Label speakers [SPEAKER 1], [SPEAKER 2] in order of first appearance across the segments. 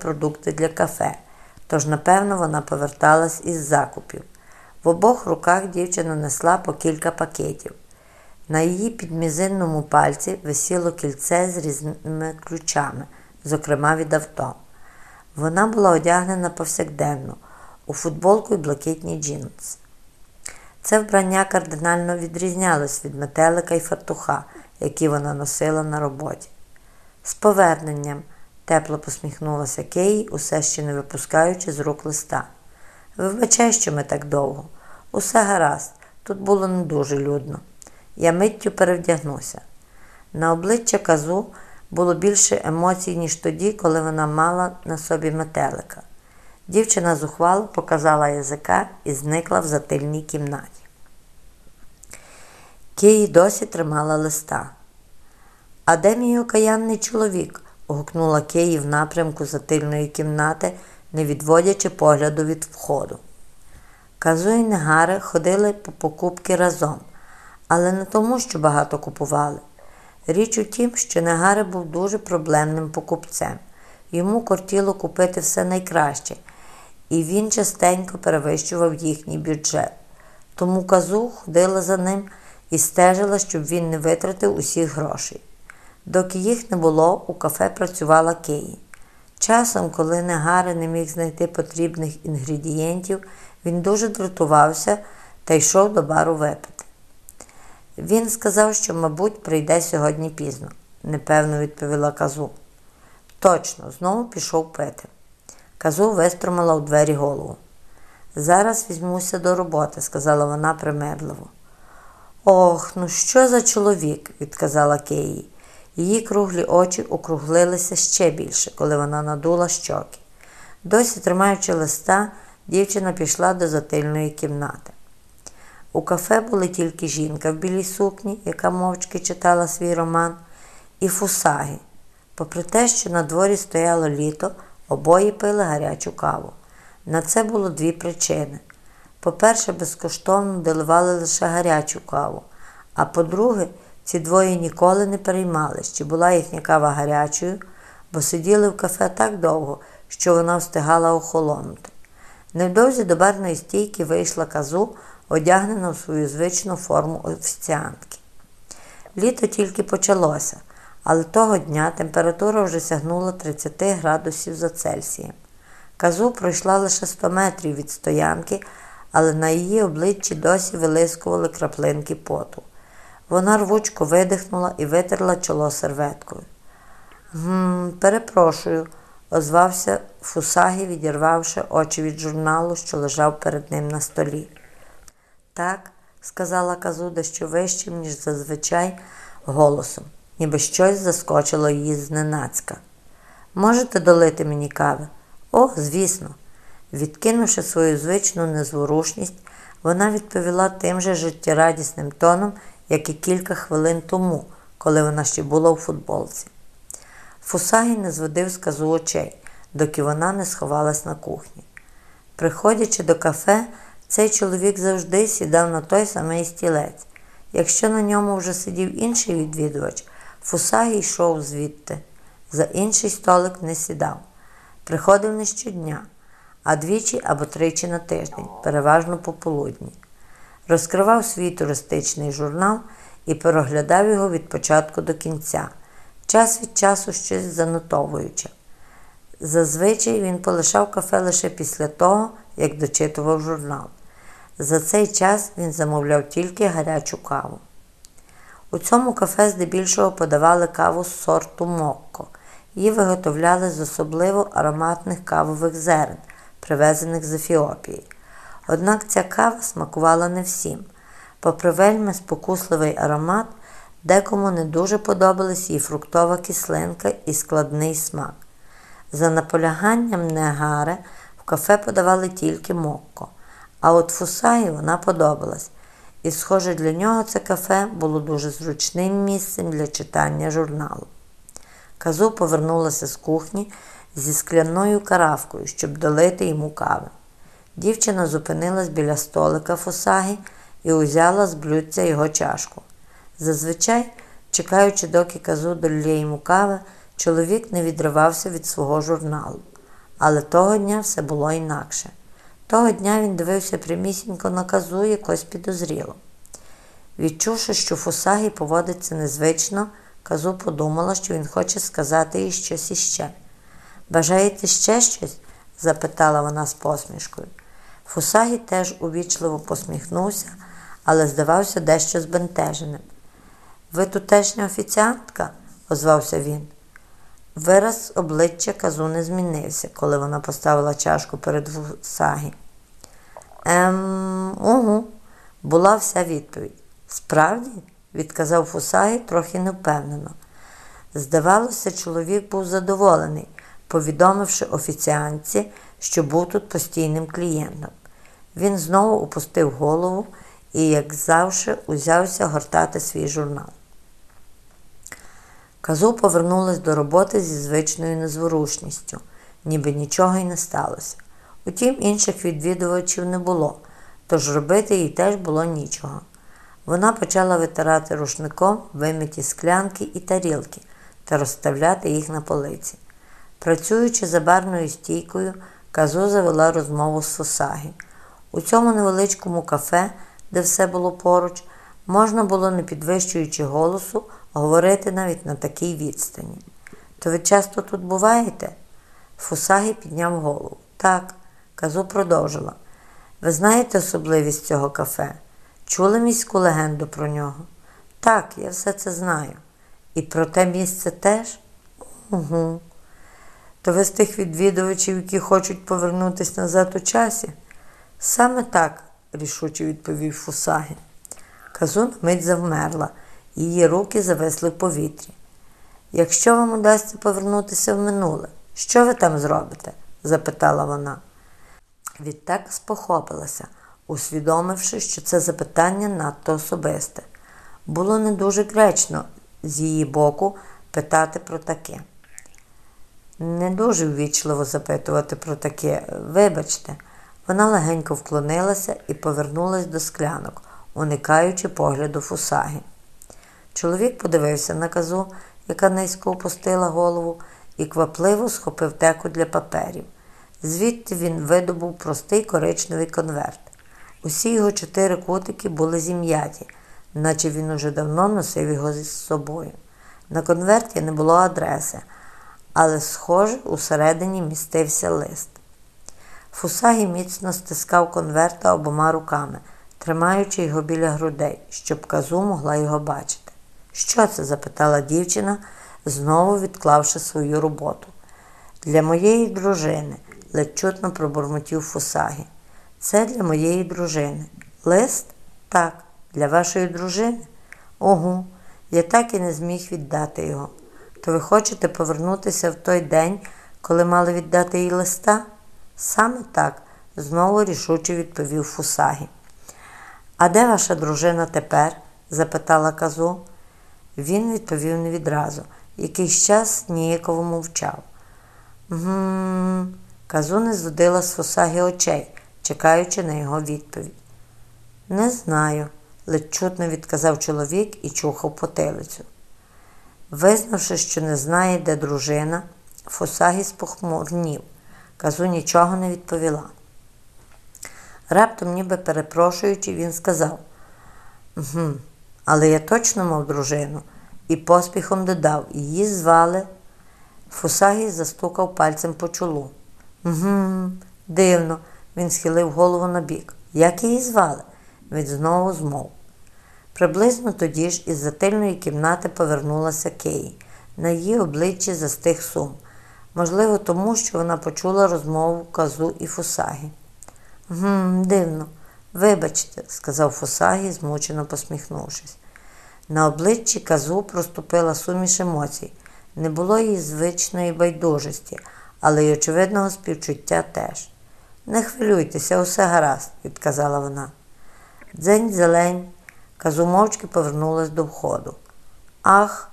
[SPEAKER 1] продукти для кафе, тож, напевно, вона поверталась із закупів. В обох руках дівчина несла по кілька пакетів. На її підмізинному пальці висіло кільце з різними ключами, зокрема від авто. Вона була одягнена повсякденно у футболку і блакитні джинси. Це вбрання кардинально відрізнялось від метелика і фартуха, які вона носила на роботі. З поверненням, тепло посміхнулася Кеї, усе ще не випускаючи з рук листа. Вибачай, що ми так довго. Усе гаразд, тут було не дуже людно. Я миттю перевдягнуся. На обличчя казу було більше емоцій, ніж тоді, коли вона мала на собі метелика. Дівчина зухвало показала язика і зникла в затильній кімнаті. Киї досі тримала листа. А де мій окаянний чоловік? Гукнула Киї в напрямку затильної кімнати, не відводячи погляду від входу. Казу і Негари ходили по покупки разом, але не тому, що багато купували. Річ у тім, що Негари був дуже проблемним покупцем. Йому кортіло купити все найкраще, і він частенько перевищував їхній бюджет. Тому казу ходила за ним і стежила, щоб він не витратив усіх грошей. Доки їх не було, у кафе працювала Киї. Часом, коли Негари не міг знайти потрібних інгредієнтів, він дуже дратувався та йшов до бару випити. Він сказав, що, мабуть, прийде сьогодні пізно, непевно відповіла казу. Точно, знову пішов пити. Казу виструмила у двері голову. Зараз візьмуся до роботи, сказала вона примирливо. Ох, ну що за чоловік, відказала Кеї. Її круглі очі округлилися ще більше, коли вона надула щоки. Досі тримаючи листа, дівчина пішла до затильної кімнати. У кафе були тільки жінка в білій сукні, яка мовчки читала свій роман, і фусаги. Попри те, що на дворі стояло літо, обоє пили гарячу каву. На це було дві причини. По-перше, безкоштовно доливали лише гарячу каву, а по-друге, ці двоє ніколи не переймали, чи була їхня кава гарячою, бо сиділи в кафе так довго, що вона встигала охолонути. Невдовзі до барної стійки вийшла казу, одягнена в свою звичну форму офіціантки. Літо тільки почалося, але того дня температура вже сягнула 30 градусів за Цельсієм. Казу пройшла лише 100 метрів від стоянки, але на її обличчі досі вилискували краплинки поту. Вона рвучко видихнула і витерла чоло серветкою. «Гм, перепрошую, озвався Фусагі, відірвавши очі від журналу, що лежав перед ним на столі. Так, сказала Казуда, що вищим, ніж зазвичай, голосом, ніби щось заскочило її зненацька. Можете долити мені кави? О, звісно. Відкинувши свою звичну незворушність, вона відповіла тим же життєрадісним тоном, як і кілька хвилин тому, коли вона ще була у футболці. Фусагі не зводив з казу очей, доки вона не сховалась на кухні. Приходячи до кафе, цей чоловік завжди сідав на той самий стілець. Якщо на ньому вже сидів інший відвідувач, Фусагі йшов звідти. За інший столик не сідав. Приходив не щодня, а двічі або тричі на тиждень, переважно пополудні. Розкривав свій туристичний журнал і переглядав його від початку до кінця, час від часу щось занотовуючи. Зазвичай він полишав кафе лише після того, як дочитував журнал. За цей час він замовляв тільки гарячу каву. У цьому кафе здебільшого подавали каву з сорту Мокко. Її виготовляли з особливо ароматних кавових зерен, привезених з Ефіопії. Однак ця кава смакувала не всім. Попри вельми спокусливий аромат, декому не дуже подобалась її фруктова кислинка і складний смак. За наполяганням Негаре в кафе подавали тільки мокко, а от Фусаї вона подобалась. І, схоже, для нього це кафе було дуже зручним місцем для читання журналу. Казу повернулася з кухні зі скляною каравкою, щоб долити йому кави. Дівчина зупинилась біля столика Фусагі і узяла з блюдця його чашку. Зазвичай, чекаючи, доки казу долє йому кави, чоловік не відривався від свого журналу. Але того дня все було інакше. Того дня він дивився прямісінько на казу якось підозріло. Відчувши, що Фусагі поводиться незвично, казу подумала, що він хоче сказати їй щось іще. Бажаєте ще щось? запитала вона з посмішкою. Фусагі теж увічливо посміхнувся, але здавався дещо збентеженим. Ви тутешня офіціантка? озвався він. Вираз обличчя казу не змінився, коли вона поставила чашку перед Фусагі. Ем, угу, була вся відповідь. Справді, відказав Фусагі трохи невпевнено. Здавалося, чоловік був задоволений, повідомивши офіціантці, що був тут постійним клієнтом. Він знову опустив голову і, як завжди, узявся гортати свій журнал. Казу повернулась до роботи зі звичною незворушністю, ніби нічого й не сталося. Утім, інших відвідувачів не було, тож робити їй теж було нічого. Вона почала витирати рушником вимиті склянки і тарілки та розставляти їх на полиці. Працюючи за барною стійкою, Казу завела розмову з Сосагі. У цьому невеличкому кафе, де все було поруч, можна було, не підвищуючи голосу, говорити навіть на такій відстані. То ви часто тут буваєте? Фусагі підняв голову. Так, казу продовжила. Ви знаєте особливість цього кафе? Чули міську легенду про нього? Так, я все це знаю. І про те місце теж? Угу. То ви з тих відвідувачів, які хочуть повернутися назад у часі? Саме так, рішуче відповів Фусагі. Казун мить завмерла, її руки зависли в повітрі. Якщо вам удасться повернутися в минуле, що ви там зробите? запитала вона. Відтак спохопилася, усвідомивши, що це запитання надто особисте. Було не дуже гречно з її боку питати про таке. Не дуже ввічливо запитувати про таке, вибачте, вона легенько вклонилася і повернулась до склянок, уникаючи погляду фусаги. Чоловік подивився на казу, яка низько опустила голову, і квапливо схопив теку для паперів. Звідти він видобув простий коричневий конверт. Усі його чотири кутики були зім'яті, наче він уже давно носив його з собою. На конверті не було адреси, але, схоже, усередині містився лист. Фусагі міцно стискав конверта обома руками, тримаючи його біля грудей, щоб казу могла його бачити. Що це? запитала дівчина, знову відклавши свою роботу. Для моєї дружини, ледь чутно пробурмотів Фусагі. Це для моєї дружини. Лист? Так, для вашої дружини? Ого, я так і не зміг віддати його. То ви хочете повернутися в той день, коли мали віддати їй листа? Саме так, знову рішуче відповів Фусагі. А де ваша дружина тепер? запитала казу. Він відповів не відразу. Якийсь час ніяково мовчав. Гм. Казу не зводила з Фусагі очей, чекаючи на його відповідь. Не знаю, ледь чутно відказав чоловік і чухав потилицю. Визнавши, що не знає, де дружина, Фусагі спохмурнів. Казу нічого не відповіла. Раптом, ніби перепрошуючи, він сказав «Угу, але я точно мав дружину, і поспіхом додав, її звали. Фусагі застукав пальцем по чолу. «Угу, дивно, він схилив голову на бік. Як її звали? Він знову змов. Приблизно тоді ж із затильної кімнати повернулася Кеї. На її обличчі застиг сум. Можливо, тому що вона почула розмову казу і Фусагі. «Гм, дивно, вибачте, сказав Фусагі, змучено посміхнувшись. На обличчі казу проступила суміш емоцій. Не було її звичної байдужості, але й очевидного співчуття теж. Не хвилюйтеся, усе гаразд, відказала вона. Дзень зелень, казу мовчки повернулась до входу. Ах,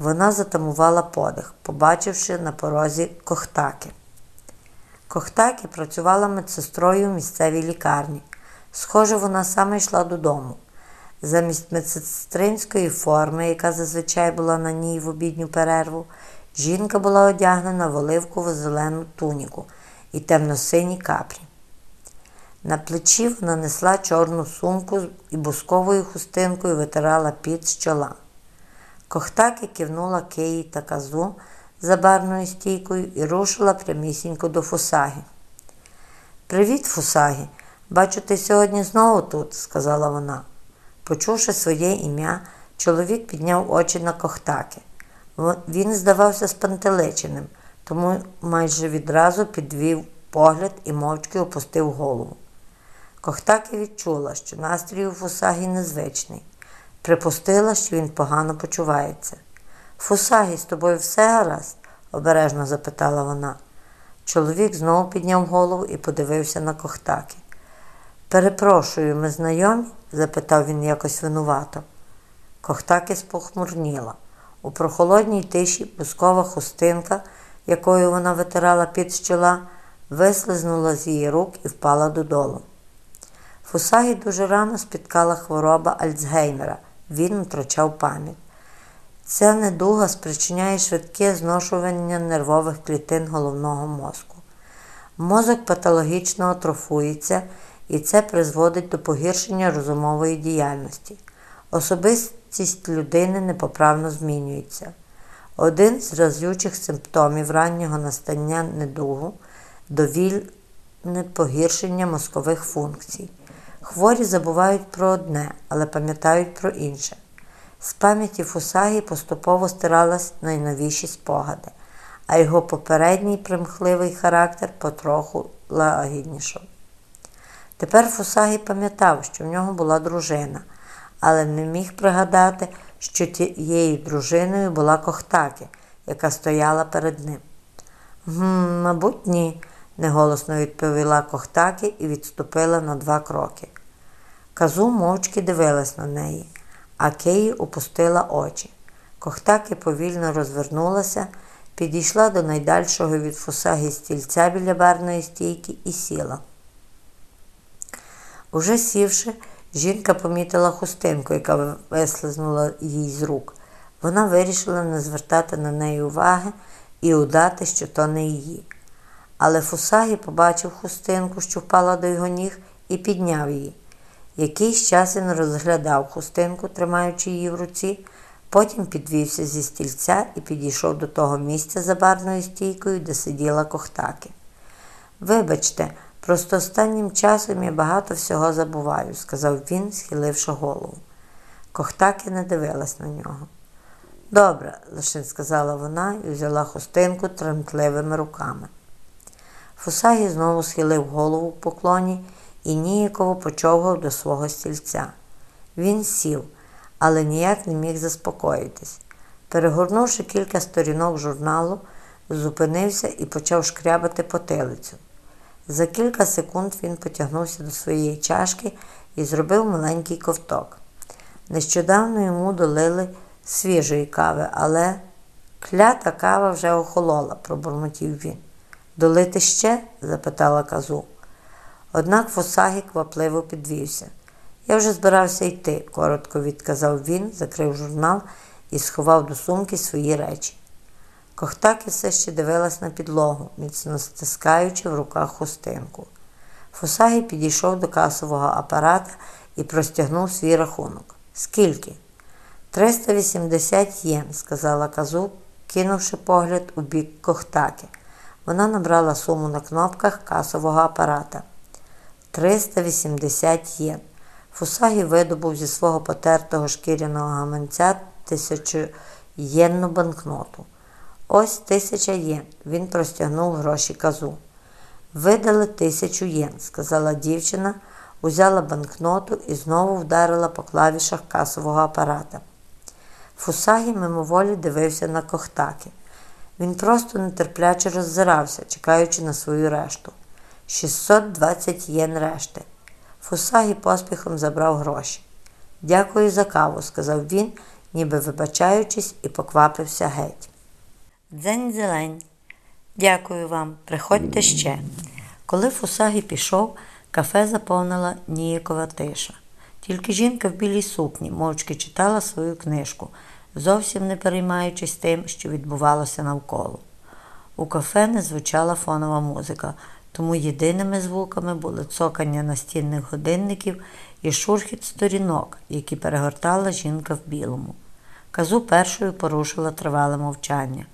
[SPEAKER 1] вона затамувала подих, побачивши на порозі кохтаки. Кохтаки працювала медсестрою в місцевій лікарні. Схоже, вона саме йшла додому. Замість медсестринської форми, яка зазвичай була на ній в обідню перерву, Жінка була одягнена в оливкову зелену туніку і темно-сині капрі. На плечі вона несла чорну сумку і бусковою хустинкою витирала під з чола. Кохтаки кивнула Киї та казу за барною стійкою і рушила прямісінько до Фусаги. Привіт, Фусагі. Бачу, ти сьогодні знову тут, сказала вона. Почувши своє ім'я, чоловік підняв очі на кохтаки. Він здавався спантеличеним, тому майже відразу підвів погляд і мовчки опустив голову. Кохтаки відчула, що настрій у Фусагі незвичний. Припустила, що він погано почувається. Фусагі, з тобою все гаразд? обережно запитала вона. Чоловік знову підняв голову і подивився на кохтаки. Перепрошую, ми знайомі? запитав він якось винувато. Кохтаки спохмурніла. У прохолодній тиші бускова хустинка, якою вона витирала під щола, вислизнула з її рук і впала додолу. Фусагі дуже рано спіткала хвороба Альцгеймера, він втрачав пам'ять. Ця недуга спричиняє швидке зношування нервових клітин головного мозку. Мозок патологічно атрофується, і це призводить до погіршення розумової діяльності. Особистість людини непоправно змінюється. Один з разючих симптомів раннього настання недугу довільне погіршення мозкових функцій. Хворі забувають про одне, але пам'ятають про інше. З пам'яті Фусагі поступово стирались найновіші спогади, а його попередній примхливий характер потроху лагіднішов. Тепер Фусагі пам'ятав, що в нього була дружина, але не міг пригадати, що тією дружиною була Кохтаки, яка стояла перед ним. «Гм, Мабуть, ні, неголосно відповіла Кохтаки і відступила на два кроки. Казу мовчки дивилась на неї а Кеї опустила очі. Кохтаки повільно розвернулася, підійшла до найдальшого від фусаги стільця біля барної стійки і сіла. Уже сівши, жінка помітила хустинку, яка вислизнула їй з рук. Вона вирішила не звертати на неї уваги і удати, що то не її. Але Фусагі побачив хустинку, що впала до його ніг, і підняв її. Якийсь час він розглядав хустинку, тримаючи її в руці, потім підвівся зі стільця і підійшов до того місця за барною стійкою, де сиділа кохтаки. Вибачте, просто останнім часом я багато всього забуваю, сказав він, схиливши голову. Кохтаки не дивилась на нього. Добре, лише сказала вона і взяла хустинку тремтливими руками. Фусагі знову схилив голову в поклоні і ніяково почовгав до свого стільця. Він сів, але ніяк не міг заспокоїтись. Перегорнувши кілька сторінок журналу, зупинився і почав шкрябати потилицю. За кілька секунд він потягнувся до своєї чашки і зробив маленький ковток. Нещодавно йому долили свіжої кави, але клята кава вже охолола, пробурмотів він. Долити ще? запитала казу. Однак Фосагі квапливо підвівся. Я вже збирався йти, коротко відказав він, закрив журнал і сховав до сумки свої речі. Кохтаки все ще дивилась на підлогу, міцно стискаючи в руках хустинку. Фосагі підійшов до касового апарата і простягнув свій рахунок. Скільки? 380 єн, сказала казу, кинувши погляд у бік Кохтаки. Вона набрала суму на кнопках касового апарата. 380 єн. Фусагі видобув зі свого потертого шкіряного гаманця тисячоєнну банкноту. Ось тисяча єн. Він простягнув гроші казу. Видали тисячу єн, сказала дівчина, узяла банкноту і знову вдарила по клавішах касового апарата. Фусагі мимоволі дивився на кохтаки. Він просто нетерпляче роззирався, чекаючи на свою решту. 620 єн решти. Фусагі поспіхом забрав гроші. Дякую за каву, сказав він, ніби вибачаючись, і поквапився геть. Дзень зелень. Дякую вам, приходьте ще. Коли Фусагі пішов, кафе заповнила ніякова тиша. Тільки жінка в білій сукні мовчки читала свою книжку, зовсім не переймаючись тим, що відбувалося навколо. У кафе не звучала фонова музика, тому єдиними звуками були цокання настінних годинників і шурхіт сторінок, які перегортала жінка в білому. Казу першою порушила тривале мовчання.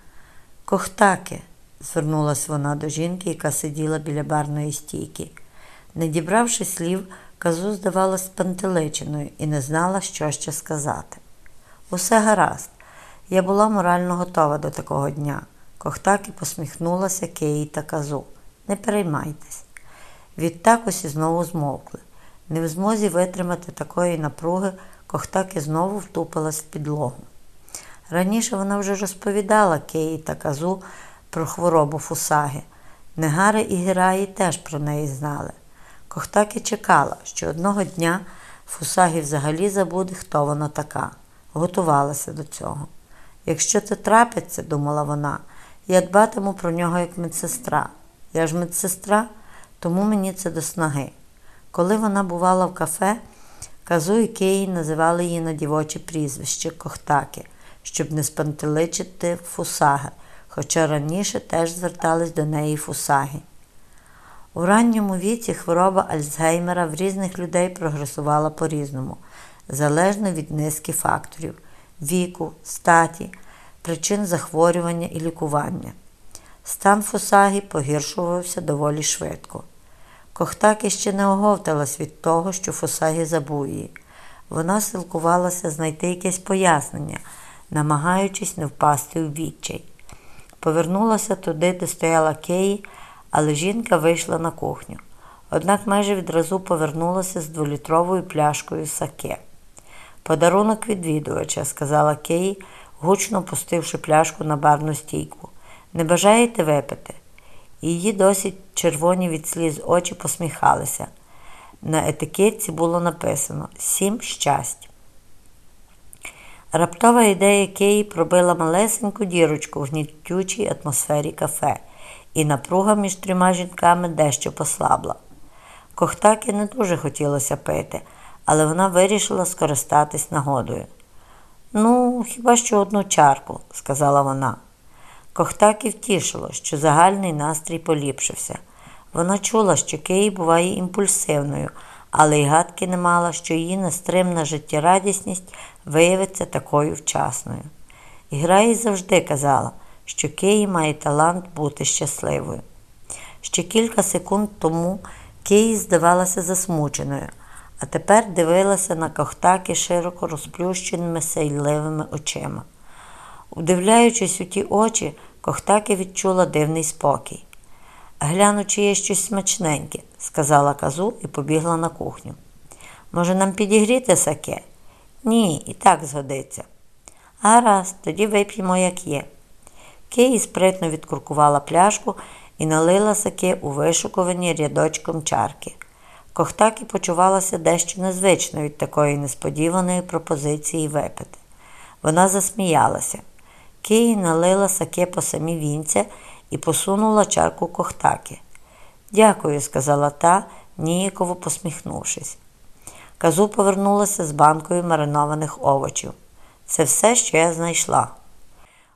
[SPEAKER 1] Кохтаки, звернулася вона до жінки, яка сиділа біля барної стійки. Не дібравши слів, казу здавалась спантеличеною і не знала, що ще сказати. Усе гаразд. Я була морально готова до такого дня. Кохтаки посміхнулася Кеї та казу. Не переймайтесь. Відтак усі знову змовкли. Не в змозі витримати такої напруги, Кохтаки знову втупилась в підлогу. Раніше вона вже розповідала Кеї та казу про хворобу Фусаги. Негари і Гераї теж про неї знали. Кохтаки чекала, що одного дня Фусагі взагалі забуде, хто вона така. Готувалася до цього. Якщо це трапиться, думала вона, я дбатиму про нього як медсестра. Я ж медсестра, тому мені це до снаги. Коли вона бувала в кафе, Казу і Кеї називали її на дівоче прізвище Кохтаки, щоб не спантеличити Фусаги, хоча раніше теж звертались до неї Фусаги. У ранньому віці хвороба Альцгеймера в різних людей прогресувала по-різному, залежно від низки факторів віку, статі, причин захворювання і лікування. Стан Фусагі погіршувався доволі швидко. Кохтаки ще не оговталась від того, що Фусагі забув її. Вона силкувалася знайти якесь пояснення, намагаючись не впасти у відчай. Повернулася туди, де стояла Кеї, але жінка вийшла на кухню. Однак майже відразу повернулася з дволітровою пляшкою саке. Подарунок відвідувача, сказала Кеї, гучно пустивши пляшку на барну стійку. Не бажаєте випити? Її досить червоні від сліз очі посміхалися. На етикетці було написано Сім щастя. Раптова ідея Кеї пробила малесеньку дірочку в гнітючій атмосфері кафе, і напруга між трьома жінками дещо послабла. Кохтаки не дуже хотілося пити, але вона вирішила скористатись нагодою. Ну, хіба що одну чарку, сказала вона. Кохтаки втішило, що загальний настрій поліпшився. Вона чула, що Кеї буває імпульсивною, але й гадки не мала, що її нестримна життєрадісність виявиться такою вчасною. І Граї завжди казала, що Кеї має талант бути щасливою. Ще кілька секунд тому Кеї здавалася засмученою, а тепер дивилася на Кохтаки широко розплющеними сейливими очима. Вдивляючись у ті очі, Кохтаки відчула дивний спокій. Гляну, чи є щось смачненьке, сказала казу і побігла на кухню. Може, нам підігріти саке? Ні, і так згодиться. Гаразд, тоді вип'ємо, як є. Киї спритно відкуркувала пляшку і налила саке у вишукувані рядочком чарки. Кохтакі почувалася дещо незвично від такої несподіваної пропозиції випити. Вона засміялася. Киї налила саке по самі вінця і посунула чарку кохтаки. Дякую, сказала та, ніяково посміхнувшись. Казу повернулася з банкою маринованих овочів. Це все, що я знайшла.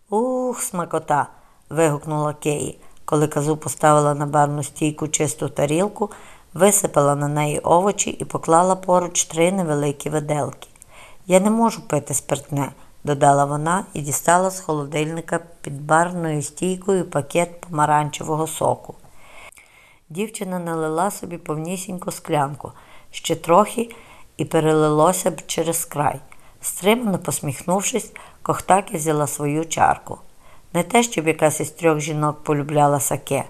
[SPEAKER 1] Ух, смакота. вигукнула Кеї, коли казу поставила на барну стійку чисту тарілку, висипала на неї овочі і поклала поруч три невеликі виделки. Я не можу пити спиртне додала вона і дістала з холодильника під барною стійкою пакет помаранчевого соку. Дівчина налила собі повнісіньку склянку, ще трохи і перелилося б через край. Стримано посміхнувшись, Кохтаки взяла свою чарку. Не те, щоб якась із трьох жінок полюбляла саке.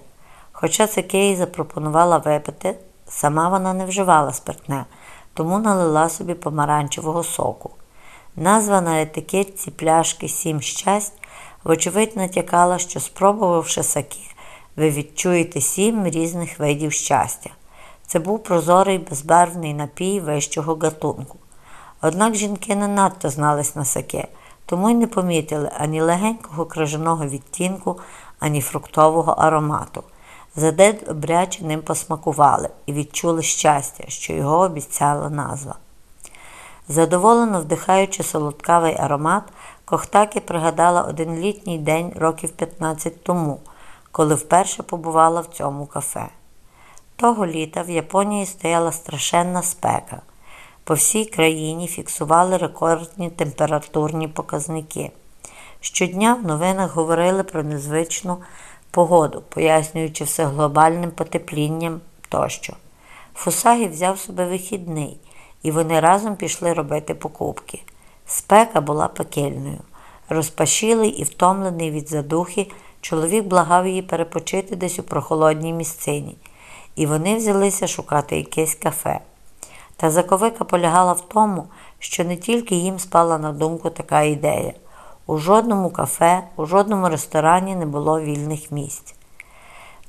[SPEAKER 1] Хоча саке їй запропонувала випити, сама вона не вживала спиртне, тому налила собі помаранчевого соку. Назва на етикетці пляшки Сім щасть, вочевидь, натякала, що, спробувавши саке, ви відчуєте сім різних видів щастя. Це був прозорий безбарвний напій вищого гатунку. Однак жінки не надто знались на саке, тому й не помітили ані легенького крижаного відтінку, ані фруктового аромату. Заде добряче ним посмакували і відчули щастя, що його обіцяла назва. Задоволено вдихаючи солодкавий аромат, Кохтакі пригадала один літній день років 15 тому, коли вперше побувала в цьому кафе. Того літа в Японії стояла страшенна спека. По всій країні фіксували рекордні температурні показники. Щодня в новинах говорили про незвичну погоду, пояснюючи все глобальним потеплінням тощо. Фусагі взяв собі вихідний, і вони разом пішли робити покупки. Спека була пекельною. Розпашілий і втомлений від задухи, чоловік благав її перепочити десь у прохолодній місцині, і вони взялися шукати якесь кафе. Та заковика полягала в тому, що не тільки їм спала на думку така ідея. У жодному кафе, у жодному ресторані не було вільних місць.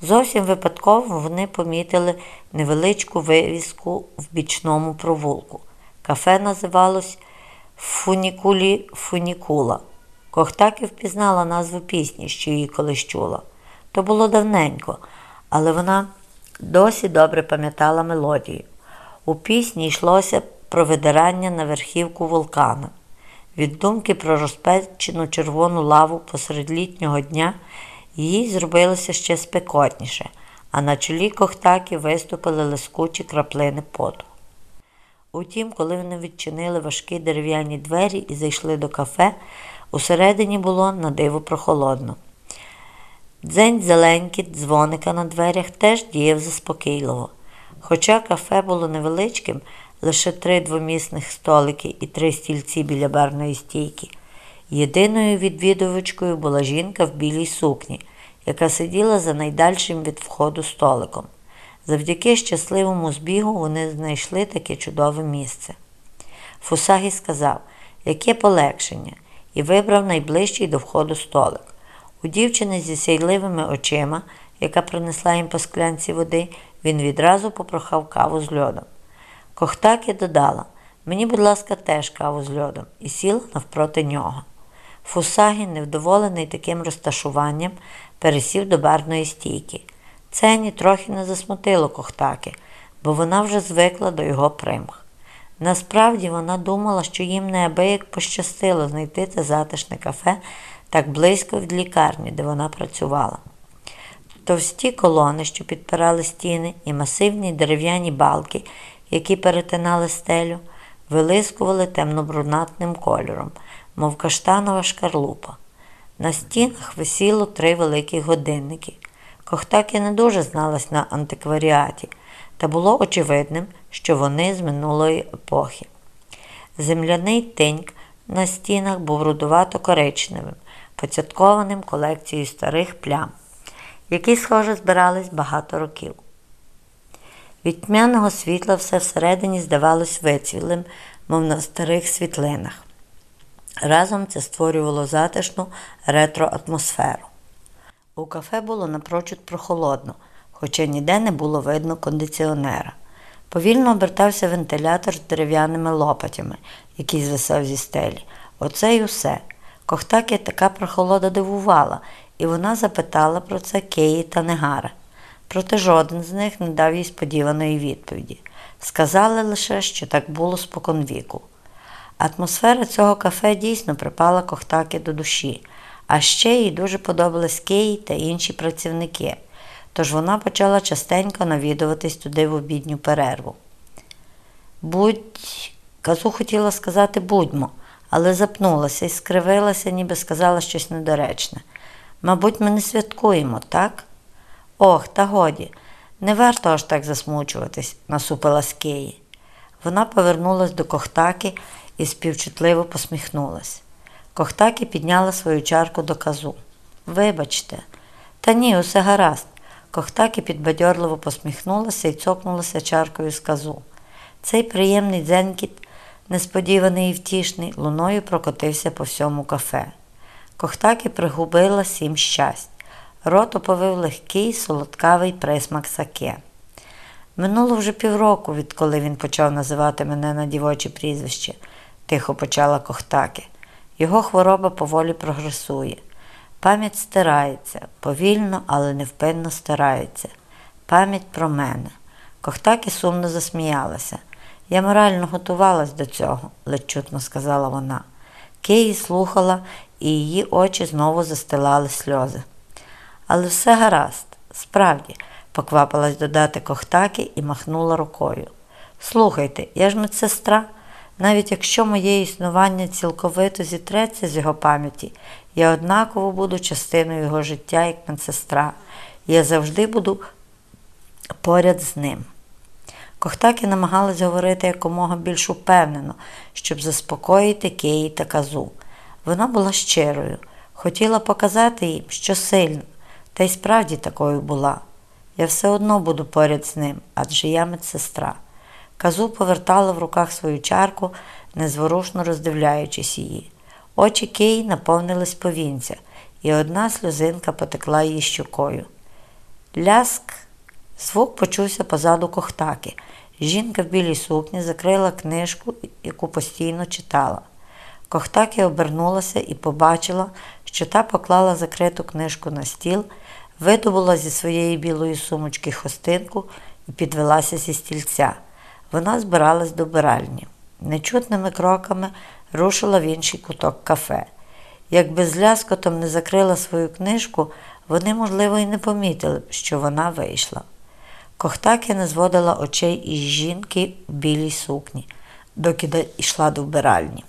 [SPEAKER 1] Зовсім випадково вони помітили невеличку вивіску в бічному провулку. Кафе називалось Фунікулі Фунікула. Кохтаків впізнала назву пісні, що її колись чула. То було давненько, але вона досі добре пам'ятала мелодію. У пісні йшлося про видирання на верхівку вулкана. Від думки про розпечену червону лаву посеред літнього дня їй зробилося ще спекотніше, а на чолі кохтаки виступили лискучі краплини поту. Утім, коли вони відчинили важкі дерев'яні двері і зайшли до кафе, усередині було на диво прохолодно. Дзень зеленький дзвоника на дверях теж діяв заспокійливо. Хоча кафе було невеличким, лише три двомісних столики і три стільці біля барної стійки. Єдиною відвідувачкою була жінка в білій сукні, яка сиділа за найдальшим від входу столиком. Завдяки щасливому збігу вони знайшли таке чудове місце. Фусагі сказав, яке полегшення, і вибрав найближчий до входу столик. У дівчини зі сяйливими очима, яка принесла їм по склянці води, він відразу попрохав каву з льодом. Кохтакі додала мені, будь ласка, теж каву з льодом, і сіла навпроти нього. Фусагі, невдоволений таким розташуванням, пересів до барної стійки. Це ні трохи не засмутило Кохтаки, бо вона вже звикла до його примх. Насправді вона думала, що їм неабияк пощастило знайти це затишне кафе так близько від лікарні, де вона працювала. Товсті колони, що підпирали стіни, і масивні дерев'яні балки, які перетинали стелю, вилискували темно-брунатним кольором, мов каштанова шкарлупа. На стінах висіло три великі годинники. Кохтакі не дуже зналась на антикваріаті, та було очевидним, що вони з минулої епохи. Земляний тиньк на стінах був рудувато коричневим, поцяткованим колекцією старих плям, які, схоже, збирались багато років. Від тьмяного світла все всередині здавалось вицвілим, мов на старих світлинах. Разом це створювало затишну ретро-атмосферу. У кафе було напрочуд прохолодно, хоча ніде не було видно кондиціонера. Повільно обертався вентилятор з дерев'яними лопатями, який звисав зі стелі. Оце й усе. Кохтаки така прохолода дивувала, і вона запитала про це Кеї та Негара. Проте жоден з них не дав їй сподіваної відповіді. Сказали лише, що так було споконвіку. Атмосфера цього кафе дійсно припала Кохтаки до душі, а ще їй дуже подобались Кеї та інші працівники, тож вона почала частенько навідуватись туди в обідню перерву. Будь, казу хотіла сказати будьмо, але запнулася і скривилася, ніби сказала щось недоречне. Мабуть, ми не святкуємо, так? Ох, та годі, не варто аж так засмучуватись, насупила Скеї. Вона повернулась до Кохтаки і співчутливо посміхнулась. Кохтакі підняла свою чарку до казу. Вибачте, та ні, усе гаразд. Кохтакі підбадьорливо посміхнулася і цокнулася чаркою з казу. Цей приємний дзенькіт, несподіваний і втішний, луною прокотився по всьому кафе. Кохтакі пригубила сім щасть. Рот оповив легкий, солодкавий присмак саке. Минуло вже півроку, відколи він почав називати мене на дівочі прізвище, тихо почала Кохтаки. Його хвороба поволі прогресує. Пам'ять стирається, повільно, але невпинно стирається. Пам'ять про мене. Кохтаки сумно засміялася. Я морально готувалась до цього, ледь чутно сказала вона. Киї слухала, і її очі знову застилали сльози. Але все гаразд, справді, поквапилась додати Кохтаки і махнула рукою. Слухайте, я ж медсестра. Навіть якщо моє існування цілковито зітреться з його пам'яті, я однаково буду частиною його життя як медсестра. Я завжди буду поряд з ним. Кохтаки намагалась говорити якомога більш упевнено, щоб заспокоїти Кеї та казу. Вона була щирою, хотіла показати їм, що сильна, та й справді такою була. Я все одно буду поряд з ним, адже я медсестра. Казу повертала в руках свою чарку, незворушно роздивляючись її. Очі Кеї наповнились повінця, і одна сльозинка потекла її щокою. Ляск, звук почувся позаду кохтаки. Жінка в білій сукні закрила книжку, яку постійно читала. Кохтаки обернулася і побачила, що та поклала закриту книжку на стіл, видобула зі своєї білої сумочки хостинку і підвелася зі стільця. Вона збиралась до биральні. Нечутними кроками рушила в інший куток кафе. Якби з ляскотом не закрила свою книжку, вони, можливо, і не помітили б, що вона вийшла. Кохтаки не зводила очей із жінки в білій сукні, доки йшла до вбиральні.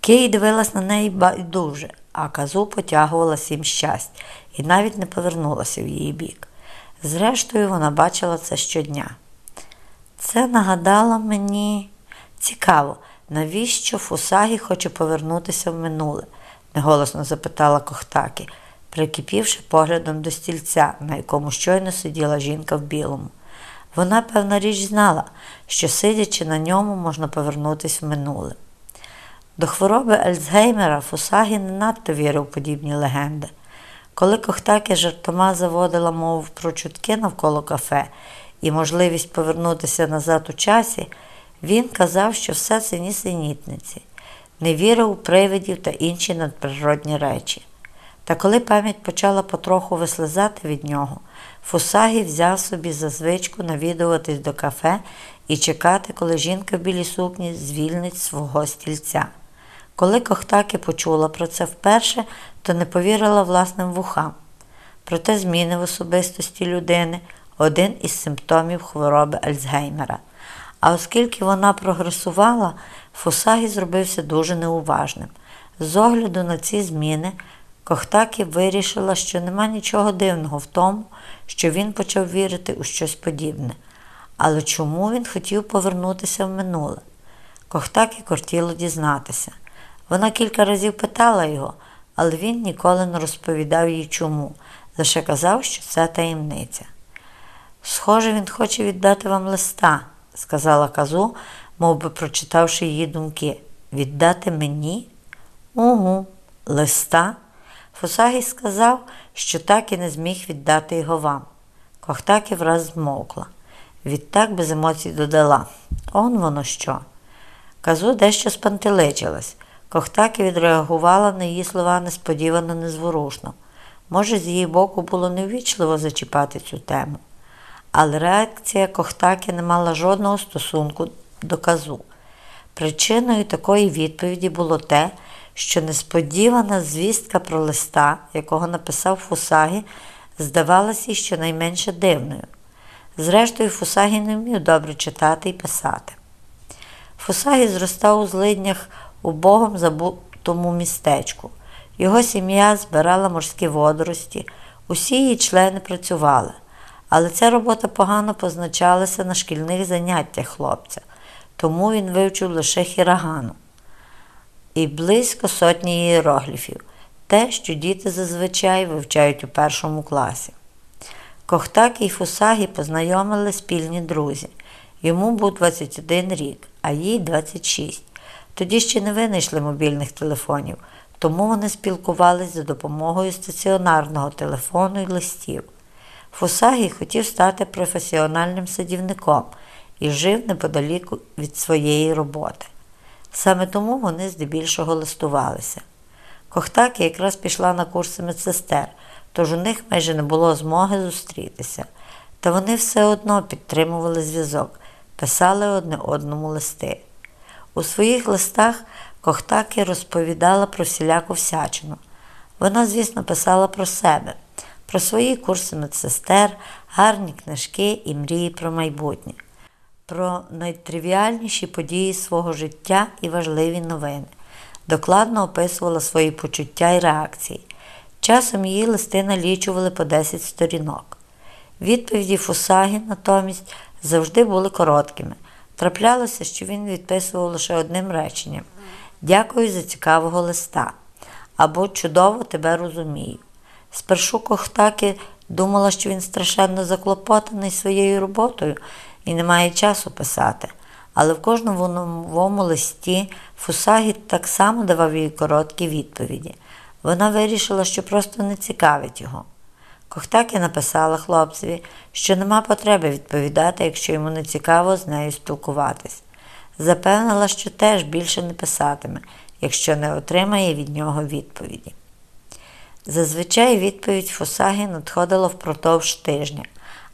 [SPEAKER 1] Кей дивилась на неї байдуже, а казу потягувала сім щастя і навіть не повернулася в її бік. Зрештою, вона бачила це щодня. Це нагадало мені цікаво, навіщо Фусагі хоче повернутися в минуле? неголосно запитала Кохтакі, прикипівши поглядом до стільця, на якому щойно сиділа жінка в білому. Вона, певна річ, знала, що сидячи на ньому, можна повернутися в минуле. До хвороби Альцгеймера Фусагі не надто вірив подібні легенди. Коли Кохтакі жартома заводила мову про чутки навколо кафе і можливість повернутися назад у часі, він казав, що все це нісенітниці, не вірив у привидів та інші надприродні речі. Та коли пам'ять почала потроху вислизати від нього, Фусагі взяв собі за звичку навідуватись до кафе і чекати, коли жінка в білій сукні звільнить свого стільця. Коли Кохтаки почула про це вперше, то не повірила власним вухам. Проте зміни в особистості людини один із симптомів хвороби Альцгеймера. А оскільки вона прогресувала, Фусагі зробився дуже неуважним. З огляду на ці зміни, Кохтакі вирішила, що нема нічого дивного в тому, що він почав вірити у щось подібне. Але чому він хотів повернутися в минуле? Кохтакі кортіло дізнатися. Вона кілька разів питала його, але він ніколи не розповідав їй чому, лише казав, що це таємниця. Схоже, він хоче віддати вам листа, сказала казу, мов би прочитавши її думки. Віддати мені? Угу, листа. Фусагі сказав, що так і не зміг віддати його вам. Кохтакі враз змовкла. Відтак без емоцій додала Он воно що. Казу дещо спантеличилась. Кохтакі відреагувала на її слова несподівано незворушно. Може, з її боку було невічливо зачіпати цю тему. Але реакція Кохтакі не мала жодного стосунку до казу. Причиною такої відповіді було те, що несподівана звістка про листа, якого написав Фусагі, здавалася щонайменше дивною. Зрештою, Фусагі не вмів добре читати і писати. Фусагі зростав у злиднях у богом забутому містечку. Його сім'я збирала морські водорості, усі її члени працювали, але ця робота погано позначалася на шкільних заняттях хлопця, тому він вивчив лише хірагану і близько сотні іерогліфів, те, що діти зазвичай вивчають у першому класі. Кохтакі і Фусагі познайомили спільні друзі. Йому був 21 рік, а їй 26. Тоді ще не винайшли мобільних телефонів, тому вони спілкувалися за допомогою стаціонарного телефону і листів. Фусагі хотів стати професіональним садівником і жив неподалік від своєї роботи. Саме тому вони здебільшого листувалися. Кохтакі якраз пішла на курси медсестер, тож у них майже не було змоги зустрітися, та вони все одно підтримували зв'язок, писали одне одному листи. У своїх листах Кохтаки розповідала про всіляку всячину. Вона, звісно, писала про себе, про свої курси медсестер, гарні книжки і мрії про майбутнє, про найтривіальніші події свого життя і важливі новини. Докладно описувала свої почуття і реакції. Часом її листи налічували по 10 сторінок. Відповіді Фусагі натомість завжди були короткими. Траплялося, що він відписував лише одним реченням Дякую за цікавого листа або чудово тебе розумію. Спершу Кохтаки думала, що він страшенно заклопотаний своєю роботою і не має часу писати. Але в кожному новому листі Фусагі так само давав їй короткі відповіді. Вона вирішила, що просто не цікавить його. Кохтаки написала хлопцеві, що нема потреби відповідати, якщо йому не цікаво з нею спілкуватись. Запевнила, що теж більше не писатиме, якщо не отримає від нього відповіді. Зазвичай відповідь Фусагі надходила впродовж тижня,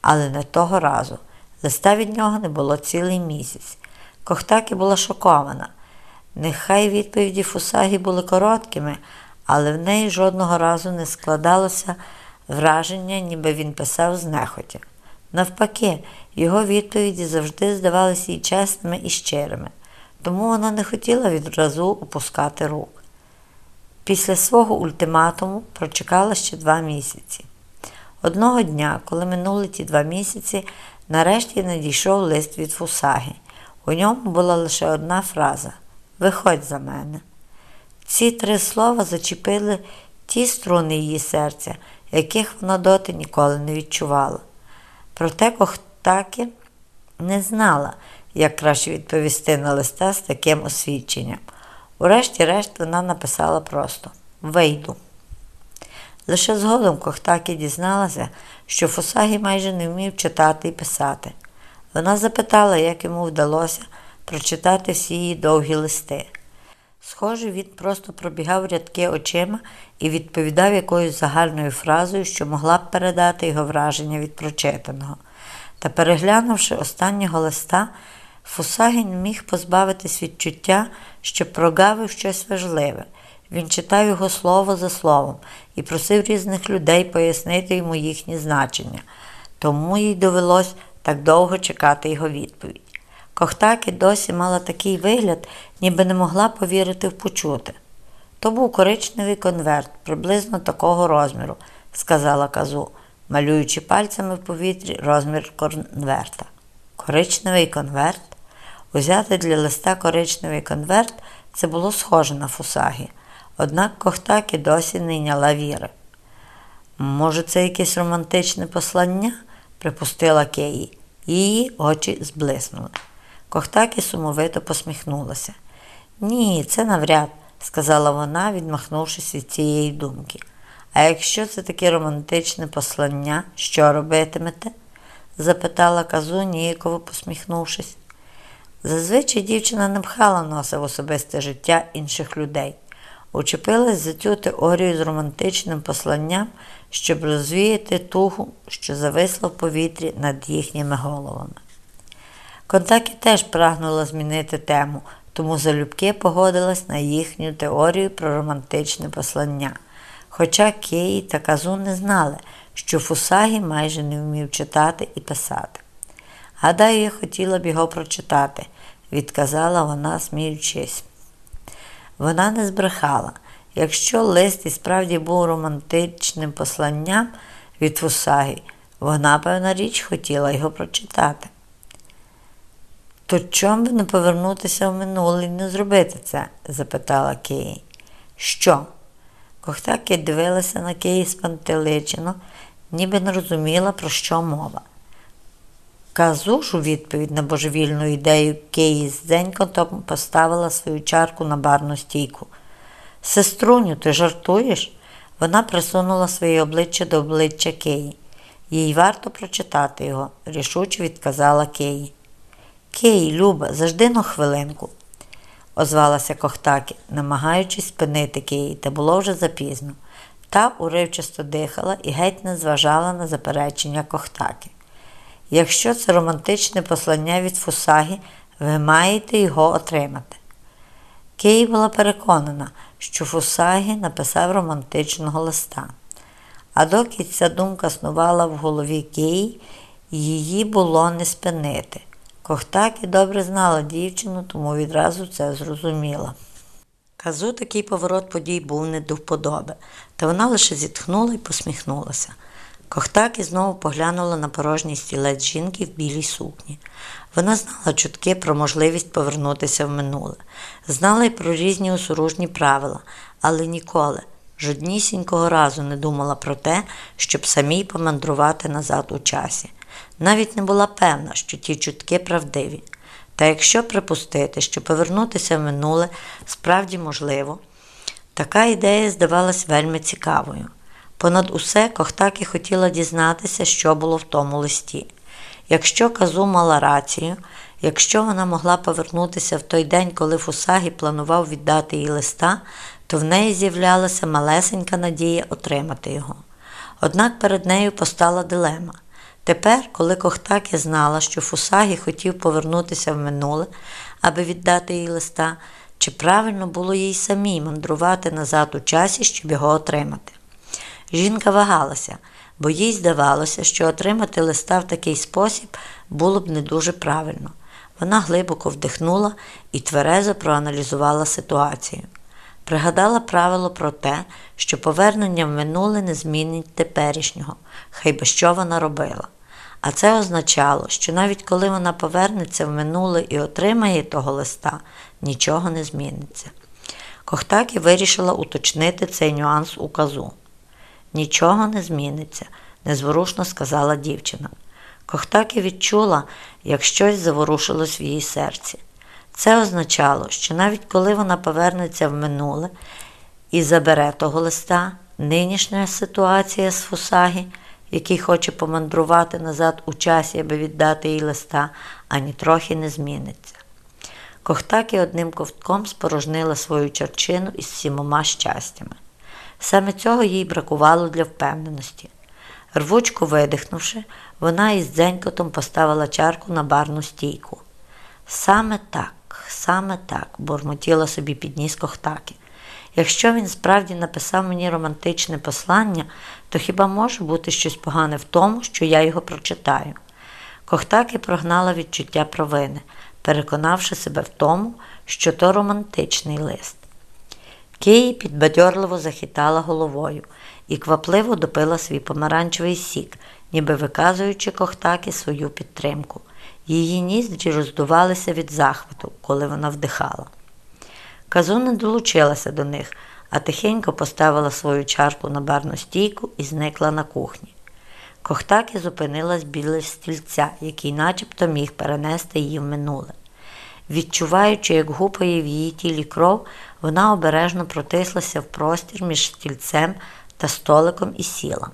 [SPEAKER 1] але не того разу. Листа від нього не було цілий місяць. Кохтакі була шокована. Нехай відповіді Фусагі були короткими, але в неї жодного разу не складалося враження, ніби він писав знехотя. Навпаки, його відповіді завжди здавалися їй чесними і щирими, тому вона не хотіла відразу опускати рук. Після свого ультиматуму прочекала ще два місяці. Одного дня, коли минули ті два місяці, нарешті надійшов лист від Фусаги. У ньому була лише одна фраза Виходь за мене. Ці три слова зачепили ті струни її серця, яких вона доти ніколи не відчувала. Проте Кохтаки не знала, як краще відповісти на листа з таким освідченням. Урешті-решт вона написала просто Вийду. Лише згодом Кохтакі дізналася, що Фусагі майже не вмів читати і писати. Вона запитала, як йому вдалося прочитати всі її довгі листи. Схоже, він просто пробігав рядки очима і відповідав якоюсь загальною фразою, що могла б передати його враження від прочитаного. Та, переглянувши останнього листа, Фусагін міг позбавитись відчуття, що прогавив щось важливе. Він читав його слово за словом і просив різних людей пояснити йому їхні значення, тому їй довелось так довго чекати його відповідь. Кохтаки досі мала такий вигляд, ніби не могла повірити в почуте. То був коричневий конверт, приблизно такого розміру, сказала казу, малюючи пальцями в повітрі розмір конверта. Коричневий конверт? Узяти для листа коричневий конверт це було схоже на фусагі, однак Кохтакі досі не йняла віри. Може, це якесь романтичне послання? припустила Кеї. Її очі зблиснули. Кохтакі сумовито посміхнулася. Ні, це навряд, сказала вона, відмахнувшись від цієї думки. А якщо це таке романтичне послання, що робитимете? запитала казу, ніяково посміхнувшись. Зазвичай дівчина не пхала носа в особисте життя інших людей, учепилась за цю теорію з романтичним посланням, щоб розвіяти тугу, що зависла в повітрі над їхніми головами. Контакі теж прагнула змінити тему, тому залюбки погодилась на їхню теорію про романтичне послання. Хоча Кеї та Казу не знали, що Фусагі майже не вмів читати і писати. Гадаю, я хотіла б його прочитати, відказала вона, сміючись. Вона не збрехала. Якщо лист і справді був романтичним посланням від Фусагі, вона, певна річ, хотіла його прочитати. То чом би не повернутися в минуле і не зробити це? запитала Киї. Що? Кохтаки дивилася на Киї спантеличено, ніби не розуміла, про що мова. Казуш у відповідь на божевільну ідею Киї з дзенькотом поставила свою чарку на барну стійку. Сеструню, ти жартуєш? Вона присунула своє обличчя до обличчя Киї. Їй варто прочитати його, рішуче відказала Киї. Кей, Люба, завжди на хвилинку, озвалася Кохтакі, намагаючись спинити Киї, та було вже запізно. Та уривчасто дихала і геть не зважала на заперечення Кохтаки. Якщо це романтичне послання від Фусагі, ви маєте його отримати. Кей була переконана, що Фусагі написав романтичного листа. А доки ця думка снувала в голові Кей, її було не спинити. Кохтакі добре знала дівчину, тому відразу це зрозуміла. Казу такий поворот подій був не до вподоби, та вона лише зітхнула і посміхнулася. Кохтакі знову поглянула на порожній стілець жінки в білій сукні. Вона знала чутки про можливість повернутися в минуле, знала й про різні осоружні правила, але ніколи, жоднісінького разу не думала про те, щоб самій помандрувати назад у часі. Навіть не була певна, що ті чутки правдиві. Та якщо припустити, що повернутися в минуле справді можливо, така ідея здавалась вельми цікавою. Понад усе Кохтакі хотіла дізнатися, що було в тому листі. Якщо Казу мала рацію, якщо вона могла повернутися в той день, коли Фусагі планував віддати їй листа, то в неї з'являлася малесенька надія отримати його. Однак перед нею постала дилема. Тепер, коли Кохтакі знала, що Фусагі хотів повернутися в минуле, аби віддати їй листа, чи правильно було їй самій мандрувати назад у часі, щоб його отримати. Жінка вагалася, бо їй здавалося, що отримати листа в такий спосіб було б не дуже правильно. Вона глибоко вдихнула і тверезо проаналізувала ситуацію. Пригадала правило про те, що повернення в минуле не змінить теперішнього, хай би що вона робила. А це означало, що навіть коли вона повернеться в минуле і отримає того листа, нічого не зміниться. Кохтакі вирішила уточнити цей нюанс у казу. Нічого не зміниться, незворушно сказала дівчина. Кохтакі відчула, як щось заворушилось в її серці. Це означало, що навіть коли вона повернеться в минуле і забере того листа, нинішня ситуація з Фусагі, який хоче помандрувати назад у часі, аби віддати їй листа, ані трохи не зміниться. Кохтакі одним ковтком спорожнила свою черчину із сімома щастями. Саме цього їй бракувало для впевненості. Рвучко видихнувши, вона із дзенькотом поставила чарку на барну стійку. Саме так, саме так, бурмотіла собі підніс Кохтакі. Якщо він справді написав мені романтичне послання, то хіба може бути щось погане в тому, що я його прочитаю? Кохтакі прогнала відчуття провини, переконавши себе в тому, що то романтичний лист. Киї підбадьорливо захитала головою і квапливо допила свій помаранчевий сік, ніби виказуючи Кохтакі свою підтримку. Її ніздрі роздувалися від захвату, коли вона вдихала. Казу не долучилася до них, а тихенько поставила свою чарку на барну стійку і зникла на кухні. Кохтакі зупинилась біля стільця, який начебто міг перенести її в минуле. Відчуваючи, як гупає в її тілі кров, вона обережно протислася в простір між стільцем та столиком і сіла.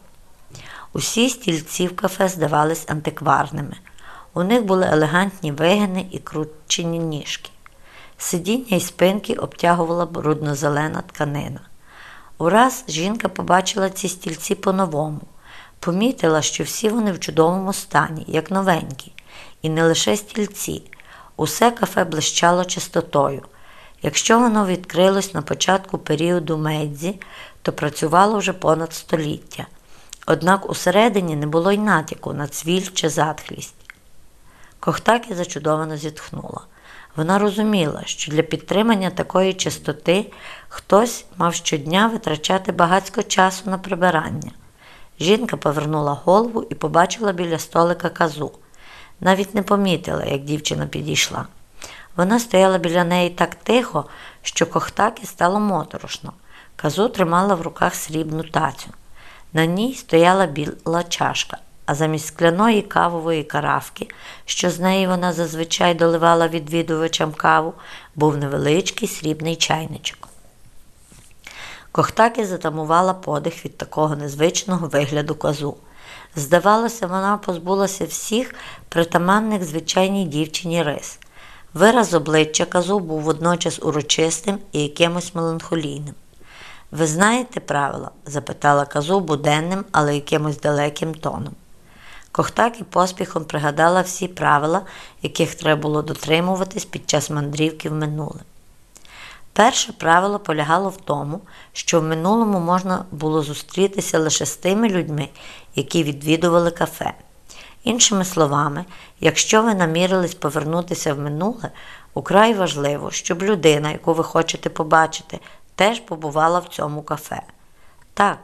[SPEAKER 1] Усі стільці в кафе здавались антикварними. У них були елегантні вигини і кручені ніжки. Сидіння й спинки обтягувала брудно-зелена тканина. Ураз жінка побачила ці стільці по-новому, помітила, що всі вони в чудовому стані, як новенькі, і не лише стільці. Усе кафе блищало чистотою. Якщо воно відкрилось на початку періоду Мейдзі, то працювало вже понад століття. Однак усередині не було й натяку на цвіль чи затхлість. Кохтакі зачудовано зітхнула. Вона розуміла, що для підтримання такої чистоти хтось мав щодня витрачати багатько часу на прибирання. Жінка повернула голову і побачила біля столика казу. Навіть не помітила, як дівчина підійшла. Вона стояла біля неї так тихо, що кохтаки стало моторошно. Казу тримала в руках срібну тацю. На ній стояла біла чашка, а замість скляної кавової каравки, що з неї вона зазвичай доливала відвідувачам каву, був невеличкий срібний чайничок. Кохтаки затамувала подих від такого незвичного вигляду казу. Здавалося, вона позбулася всіх притаманних звичайній дівчині рис. Вираз обличчя казу був водночас урочистим і якимось меланхолійним. Ви знаєте правила? запитала казу буденним, але якимось далеким тоном. Кохтакі поспіхом пригадала всі правила, яких треба було дотримуватись під час мандрівки в минуле. Перше правило полягало в тому, що в минулому можна було зустрітися лише з тими людьми, які відвідували кафе. Іншими словами, якщо ви намірились повернутися в минуле, украй важливо, щоб людина, яку ви хочете побачити, теж побувала в цьому кафе. Так,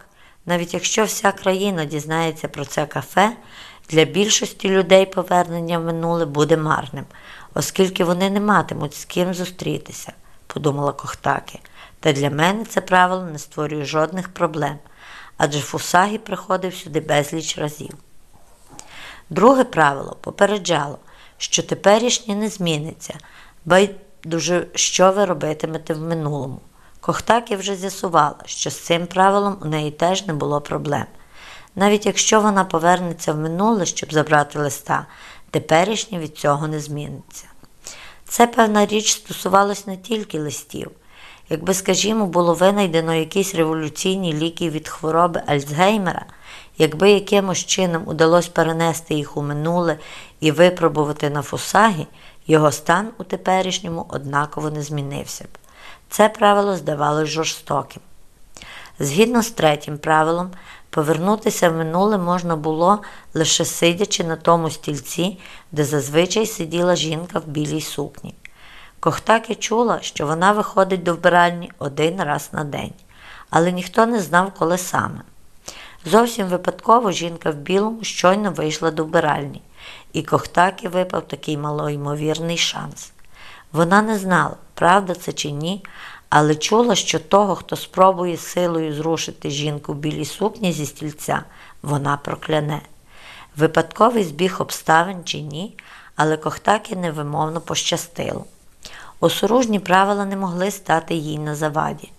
[SPEAKER 1] навіть якщо вся країна дізнається про це кафе, для більшості людей повернення в минуле буде марним, оскільки вони не матимуть з ким зустрітися, подумала Кохтаки. Та для мене це правило не створює жодних проблем, адже Фусагі приходив сюди безліч разів. Друге правило попереджало, що теперішнє не зміниться, байдуже, що ви робитимете в минулому. Кохтакі вже з'ясувала, що з цим правилом у неї теж не було проблем. Навіть якщо вона повернеться в минуле, щоб забрати листа, теперішнє від цього не зміниться. Це, певна річ, стосувалось не тільки листів. Якби, скажімо, було винайдено якісь революційні ліки від хвороби Альцгеймера, якби якимось чином удалося перенести їх у минуле і випробувати на фусагі, його стан у теперішньому однаково не змінився б. Це правило здавалось жорстоким. Згідно з третім правилом, повернутися в минуле можна було лише сидячи на тому стільці, де зазвичай сиділа жінка в білій сукні. Кохтаки чула, що вона виходить до вбиральні один раз на день, але ніхто не знав, коли саме. Зовсім випадково жінка в білому щойно вийшла до вбиральні, і Кохтаки випав такий малоймовірний шанс. Вона не знала, правда це чи ні, але чула, що того, хто спробує силою зрушити жінку в білій сукні зі стільця, вона прокляне. Випадковий збіг обставин чи ні, але Кохтаки невимовно пощастило. Осоружні правила не могли стати їй на заваді.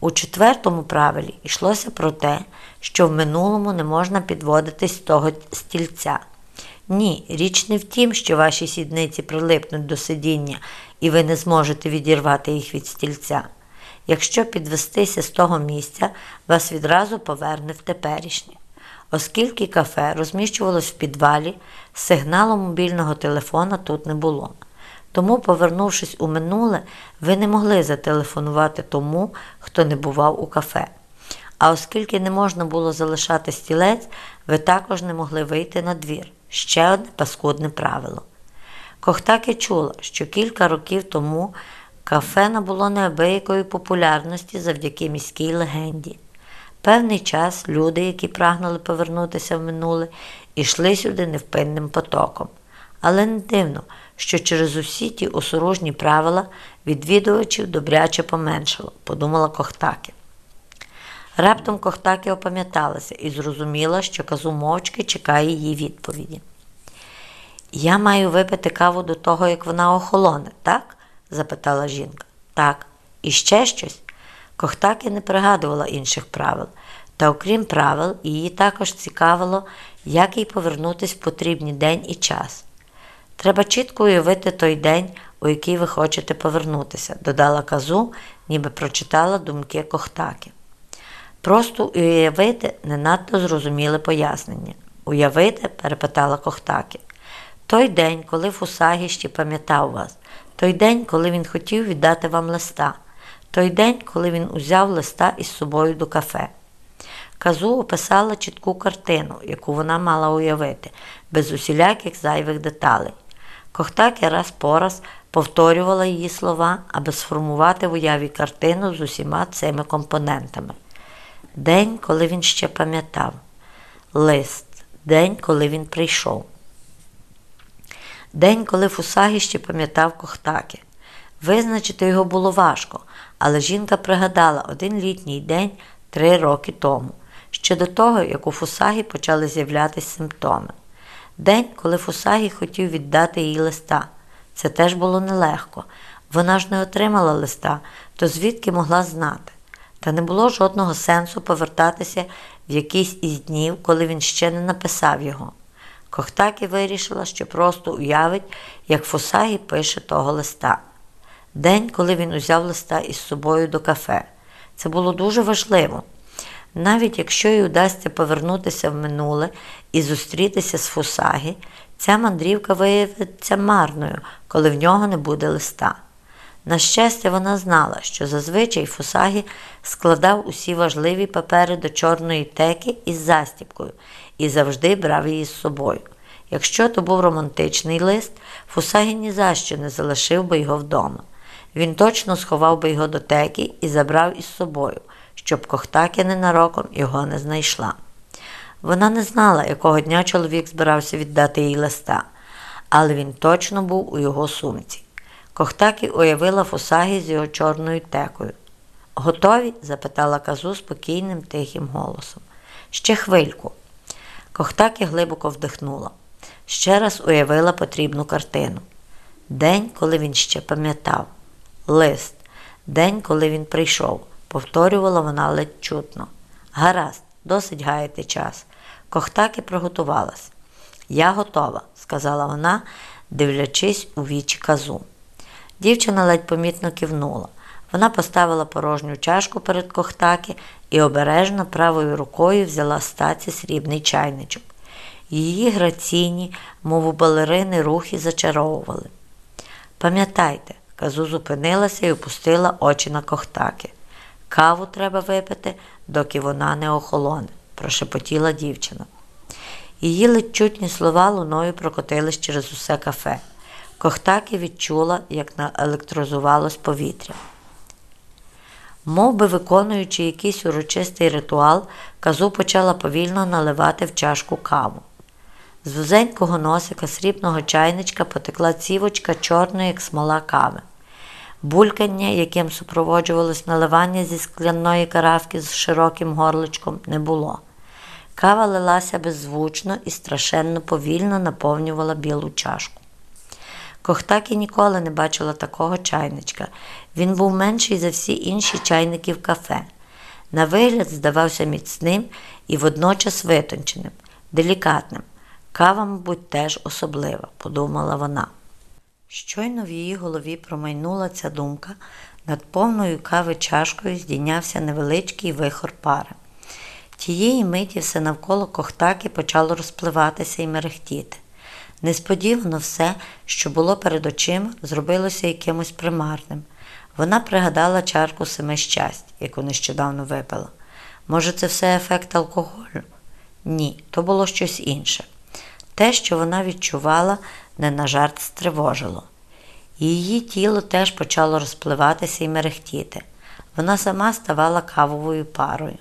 [SPEAKER 1] У четвертому правилі йшлося про те, що в минулому не можна підводитись з того стільця. Ні, річ не в тім, що ваші сідниці прилипнуть до сидіння, і ви не зможете відірвати їх від стільця. Якщо підвестися з того місця, вас відразу поверне в теперішнє. Оскільки кафе розміщувалось в підвалі, сигналу мобільного телефона тут не було. Тому, повернувшись у минуле, ви не могли зателефонувати тому, хто не бував у кафе. А оскільки не можна було залишати стілець, ви також не могли вийти на двір. Ще одне паскудне правило. Кохтаки чула, що кілька років тому кафе набуло неабиякої популярності завдяки міській легенді. Певний час люди, які прагнули повернутися в минуле, йшли сюди невпинним потоком. Але не дивно, що через усі ті осорожні правила відвідувачів добряче поменшало, подумала Кохтаки. Раптом Кохтаки опам'яталася і зрозуміла, що казу мовчки чекає її відповіді. Я маю випити каву до того, як вона охолоне, так? запитала жінка. Так, і ще щось. Кохтаки не пригадувала інших правил, та окрім правил, її також цікавило, як їй повернутися в потрібний день і час. Треба чітко уявити той день, у який ви хочете повернутися, додала казу, ніби прочитала думки Кохтаки. Просто уявити не надто зрозуміле пояснення. Уявити, перепитала Кохтаки. Той день, коли Фусагі ще пам'ятав вас, той день, коли він хотів віддати вам листа, той день, коли він узяв листа із собою до кафе. Казу описала чітку картину, яку вона мала уявити, без усіляких зайвих деталей. Кохтаки раз по раз повторювала її слова, аби сформувати в уяві картину з усіма цими компонентами. День, коли він ще пам'ятав, лист, день, коли він прийшов. День, коли Фусагі ще пам'ятав Кохтаки. Визначити його було важко, але жінка пригадала один літній день три роки тому, ще до того, як у Фусагі почали з'являтися симптоми. День, коли Фусагі хотів віддати їй листа. Це теж було нелегко. Вона ж не отримала листа, то звідки могла знати. Та не було жодного сенсу повертатися в якийсь із днів, коли він ще не написав його. Кохтакі вирішила, що просто уявить, як Фусагі пише того листа. День, коли він узяв листа із собою до кафе. Це було дуже важливо. Навіть якщо їй удасться повернутися в минуле і зустрітися з Фусагі, ця мандрівка виявиться марною, коли в нього не буде листа. На щастя, вона знала, що зазвичай Фусагі складав усі важливі папери до чорної теки із застіпкою і завжди брав її з собою. Якщо то був романтичний лист, Фусагі ні за що не залишив би його вдома. Він точно сховав би його до теки і забрав із собою, щоб Кохтакі ненароком його не знайшла. Вона не знала, якого дня чоловік збирався віддати їй листа, але він точно був у його сумці. Кохтакі уявила Фусагі з його чорною текою. Готові? запитала казу спокійним, тихим голосом. Ще хвильку. Кохтакі глибоко вдихнула. Ще раз уявила потрібну картину. День, коли він ще пам'ятав. Лист. День, коли він прийшов, повторювала вона ледь чутно. Гаразд, досить гаяти час. Кохтаки приготувалась. Я готова, сказала вона, дивлячись у вічі казу. Дівчина ледь помітно кивнула. Вона поставила порожню чашку перед Кохтаки і обережно правою рукою взяла з срібний чайничок. Її граційні, мов у балерини, рухи зачаровували. Пам'ятайте, казу зупинилася і опустила очі на Кохтаки. Каву треба випити, доки вона не охолоне, прошепотіла дівчина. Її ледь чутні слова луною прокотились через усе кафе. Кохтаки відчула, як наелектрозувалось повітря. Мов би виконуючи якийсь урочистий ритуал, казу почала повільно наливати в чашку каву. З вузенького носика срібного чайничка потекла цівочка чорної, як смола кави. Булькання, яким супроводжувалось наливання зі скляної каравки з широким горличком, не було. Кава лилася беззвучно і страшенно повільно наповнювала білу чашку. Кохтакі ніколи не бачила такого чайничка. Він був менший за всі інші чайники в кафе. На вигляд здавався міцним і водночас витонченим, делікатним. Кава, мабуть, теж особлива, подумала вона. Щойно в її голові промайнула ця думка, над повною кави чашкою здійнявся невеличкий вихор пари. Тієї миті все навколо кохтаки почало розпливатися і мерехтіти. Несподівано все, що було перед очима, зробилося якимось примарним. Вона пригадала чарку семи щастя, яку нещодавно випила. Може, це все ефект алкоголю? Ні, то було щось інше. Те, що вона відчувала, не на жарт стривожило. Її тіло теж почало розпливатися і мерехтіти. Вона сама ставала кавовою парою.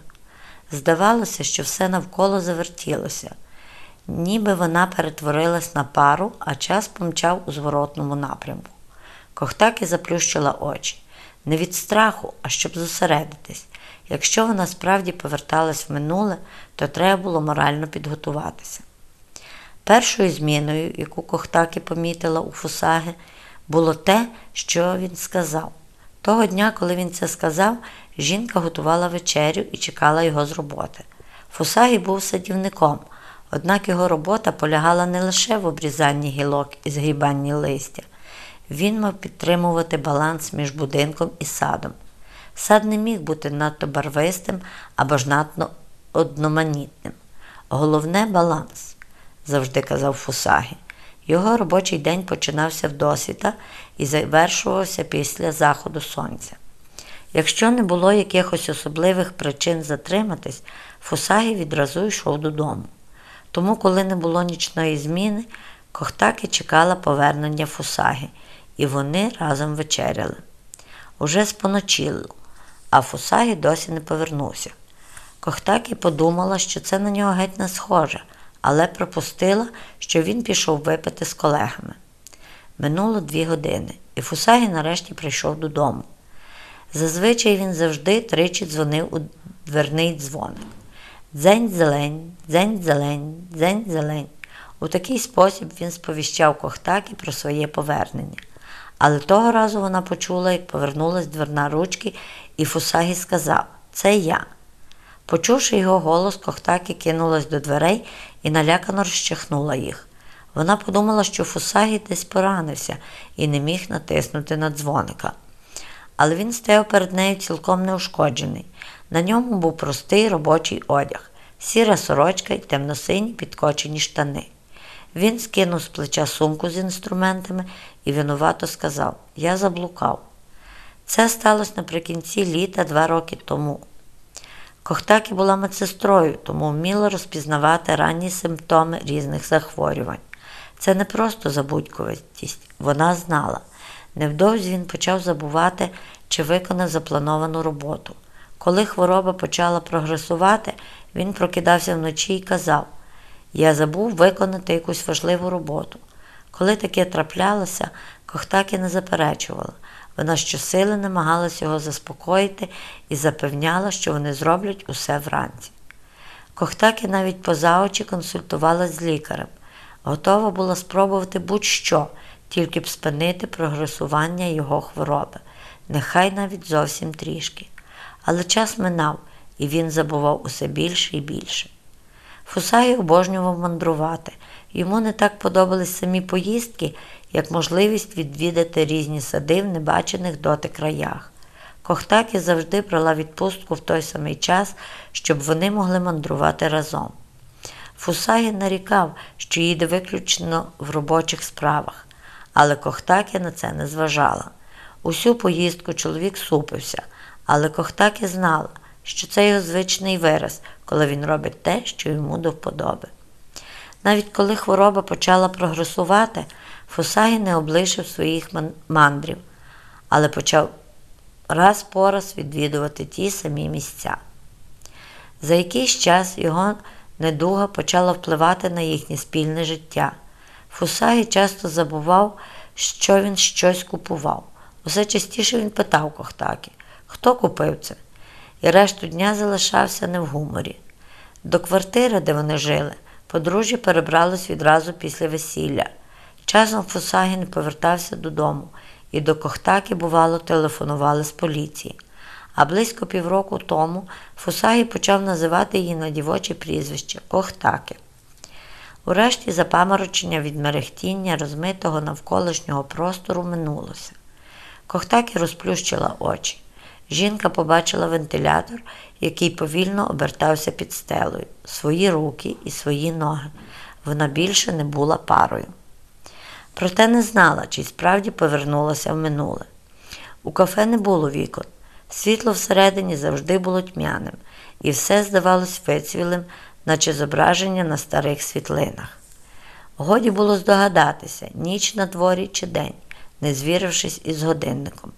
[SPEAKER 1] Здавалося, що все навколо завертілося, ніби вона перетворилась на пару, а час помчав у зворотному напрямку. Кохтаки заплющила очі. Не від страху, а щоб зосередитись. Якщо вона справді поверталась в минуле, то треба було морально підготуватися. Першою зміною, яку Кохтаки помітила у Фусаги, було те, що він сказав. Того дня, коли він це сказав, жінка готувала вечерю і чекала його з роботи. Фусагі був садівником, однак його робота полягала не лише в обрізанні гілок і згрібанні листя. Він мав підтримувати баланс між будинком і садом. Сад не міг бути надто барвистим або ж надто одноманітним. Головне баланс, завжди казав Фусагі. Його робочий день починався вдосвіта і завершувався після заходу сонця. Якщо не було якихось особливих причин затриматись, Фусагі відразу йшов додому. Тому, коли не було нічної зміни, Кохтаки чекала повернення Фусагі, і вони разом вечеряли. Уже споночило, а Фусагі досі не повернувся. Кохтакі подумала, що це на нього геть не схоже, але припустила, що він пішов випити з колегами. Минуло дві години, і Фусагі нарешті прийшов додому. Зазвичай він завжди тричі дзвонив у дверний дзвоник. Дзень зелень, дзень зелень, дзень зелень. У такий спосіб він сповіщав Кохтакі про своє повернення. Але того разу вона почула, як повернулась дверна ручки, і Фусагі сказав Це я. Почувши його голос, Кохтакі кинулась до дверей і налякано розчахнула їх. Вона подумала, що Фусагі десь поранився і не міг натиснути на дзвоника. Але він стояв перед нею цілком неушкоджений. На ньому був простий робочий одяг, сіра сорочка й темно-сині підкочені штани. Він скинув з плеча сумку з інструментами і винувато сказав: Я заблукав. Це сталося наприкінці літа два роки тому. Кохтакі була медсестрою, тому вміла розпізнавати ранні симптоми різних захворювань. Це не просто забудьковість, вона знала. Невдовзі він почав забувати, чи виконав заплановану роботу. Коли хвороба почала прогресувати, він прокидався вночі і казав: Я забув виконати якусь важливу роботу. Коли таке траплялося, Кохтакі не заперечувала. Вона щосили намагалась його заспокоїти і запевняла, що вони зроблять усе вранці. Кохтакі навіть поза очі консультувалась з лікарем, готова була спробувати будь-що, тільки б спинити прогресування його хвороби, нехай навіть зовсім трішки. Але час минав, і він забував усе більше і більше. Фусагі обожнював мандрувати. Йому не так подобались самі поїздки, як можливість відвідати різні сади в небачених доти краях. Кохтакі завжди брала відпустку в той самий час, щоб вони могли мандрувати разом. Фусагі нарікав, що їде виключно в робочих справах, але Кохтакі на це не зважала. Усю поїздку чоловік супився, але Кохтакі знала, що це його звичний вираз, коли він робить те, що йому до вподоби. Навіть коли хвороба почала прогресувати, Фусагі не облишив своїх мандрів, але почав раз по раз відвідувати ті самі місця. За якийсь час його недуга почала впливати на їхнє спільне життя. Фусагі часто забував, що він щось купував. Усе частіше він питав Кохтакі, хто купив це, і решту дня залишався не в гуморі. До квартири, де вони жили, подружжя перебралось відразу після весілля. Часом Фусагі не повертався додому, і до Кохтаки, бувало, телефонували з поліції. А близько півроку тому Фусагі почав називати її на дівоче прізвище Кохтаки. Урешті запаморочення від мерехтіння розмитого навколишнього простору минулося. Кохтакі розплющила очі. Жінка побачила вентилятор, який повільно обертався під стелею, свої руки і свої ноги. Вона більше не була парою. Проте не знала, чи справді повернулася в минуле. У кафе не було вікон. Світло всередині завжди було тьмяним, і все здавалось вицвілим, наче зображення на старих світлинах. Годі було здогадатися, ніч на дворі чи день, не звірившись із годинником.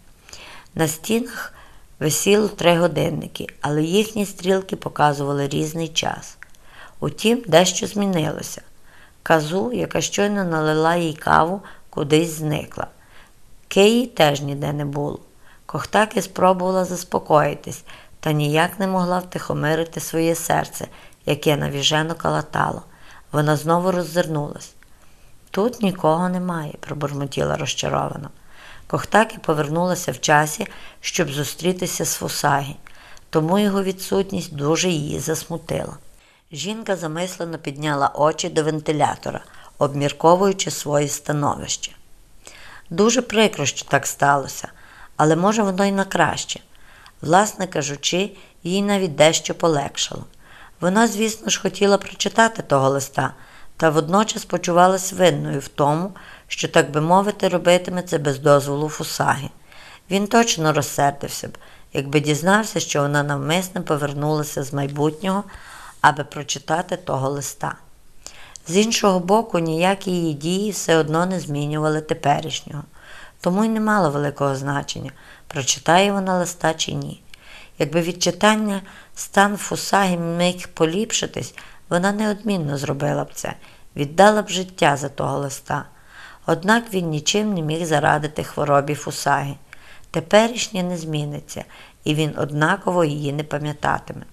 [SPEAKER 1] На стінах висіло три годинники, але їхні стрілки показували різний час. Утім, дещо змінилося. Казу, яка щойно налила їй каву, кудись зникла. Киї теж ніде не було. Кохтаки спробувала заспокоїтись, та ніяк не могла втихомирити своє серце, яке навіжено калатало. Вона знову роззирнулась. Тут нікого немає, пробурмотіла розчаровано. Кохтаки повернулася в часі, щоб зустрітися з Фусагі, тому його відсутність дуже її засмутила. Жінка замислено підняла очі до вентилятора, обмірковуючи своє становище. Дуже прикро, що так сталося, але може воно й на краще. Власне кажучи, їй навіть дещо полегшало. Вона, звісно ж, хотіла прочитати того листа, та водночас почувалась винною в тому, що, так би мовити, робитиме це без дозволу Фусаги. Він точно розсердився б, якби дізнався, що вона навмисне повернулася з майбутнього аби прочитати того листа. З іншого боку, ніякі її дії все одно не змінювали теперішнього, тому й не мало великого значення, прочитає вона листа чи ні. Якби від читання стан Фусагі міг поліпшитись, вона неодмінно зробила б це, віддала б життя за того листа. Однак він нічим не міг зарадити хворобі Фусагі. Теперішнє не зміниться, і він однаково її не пам'ятатиме.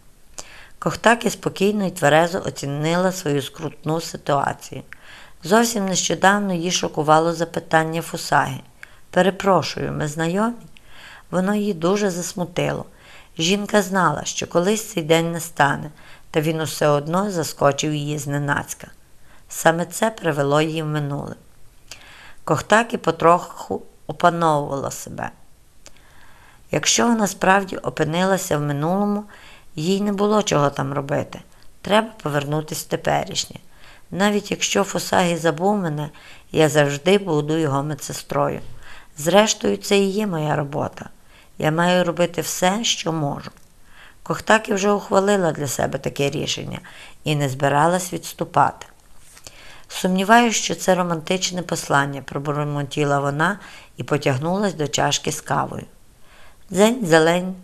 [SPEAKER 1] Кохтакі спокійно і тверезо оцінила свою скрутну ситуацію. Зовсім нещодавно її шокувало запитання Фусаги. Перепрошую, ми знайомі? Воно її дуже засмутило. Жінка знала, що колись цей день не стане, та він усе одно заскочив її зненацька. Саме це привело її в минуле. Кохтакі потроху опановувала себе. Якщо вона справді опинилася в минулому, їй не було чого там робити. Треба повернутися в теперішнє. Навіть якщо Фосагі забув мене, я завжди буду його медсестрою. Зрештою, це і є моя робота. Я маю робити все, що можу. Кохтакі вже ухвалила для себе таке рішення і не збиралась відступати. Сумніваюся, що це романтичне послання, пробурмотіла вона і потягнулась до чашки з кавою. Дзень зелень,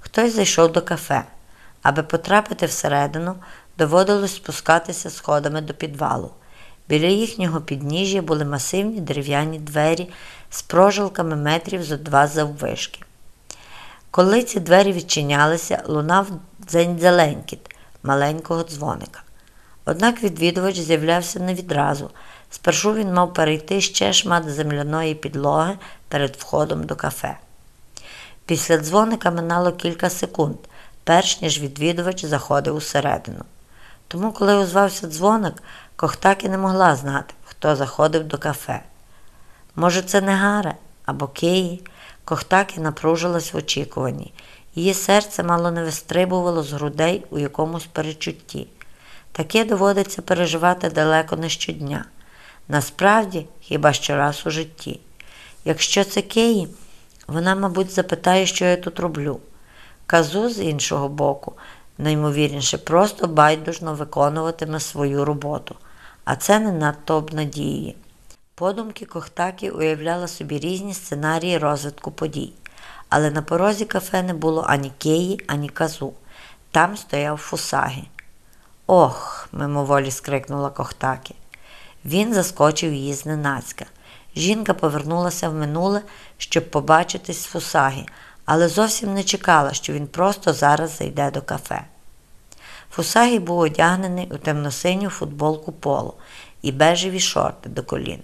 [SPEAKER 1] хтось зайшов до кафе. Аби потрапити всередину, доводилось спускатися сходами до підвалу. Біля їхнього підніжжя були масивні дерев'яні двері з прожилками метрів зо два заввишки. Коли ці двері відчинялися, лунав дзень-зеленькіт маленького дзвоника. Однак відвідувач з'являвся не відразу. Спершу він мав перейти ще шмат земляної підлоги перед входом до кафе. Після дзвоника минало кілька секунд, перш ніж відвідувач заходив усередину. Тому, коли озвався дзвоник, Кохтакі не могла знати, хто заходив до кафе. Може, це не Гаре або Киї. Кохтакі напружилась в очікуванні. Її серце мало не вистрибувало з грудей у якомусь перечутті. Таке доводиться переживати далеко не щодня. Насправді, хіба що раз у житті. Якщо це Киї, вона, мабуть, запитає, що я тут роблю. Казу, з іншого боку, наймовірніше, просто байдужно виконуватиме свою роботу, а це не надто обнадіює. Подумки Кохтакі уявляла собі різні сценарії розвитку подій, але на порозі кафе не було ані Кеї, ані казу. Там стояв Фусагі. Ох, мимоволі скрикнула Кохтакі. Він заскочив її зненацька. Жінка повернулася в минуле, щоб побачитись з Фусагі, але зовсім не чекала, що він просто зараз зайде до кафе. Фусагі був одягнений у темно-синю футболку поло і бежеві шорти до колін.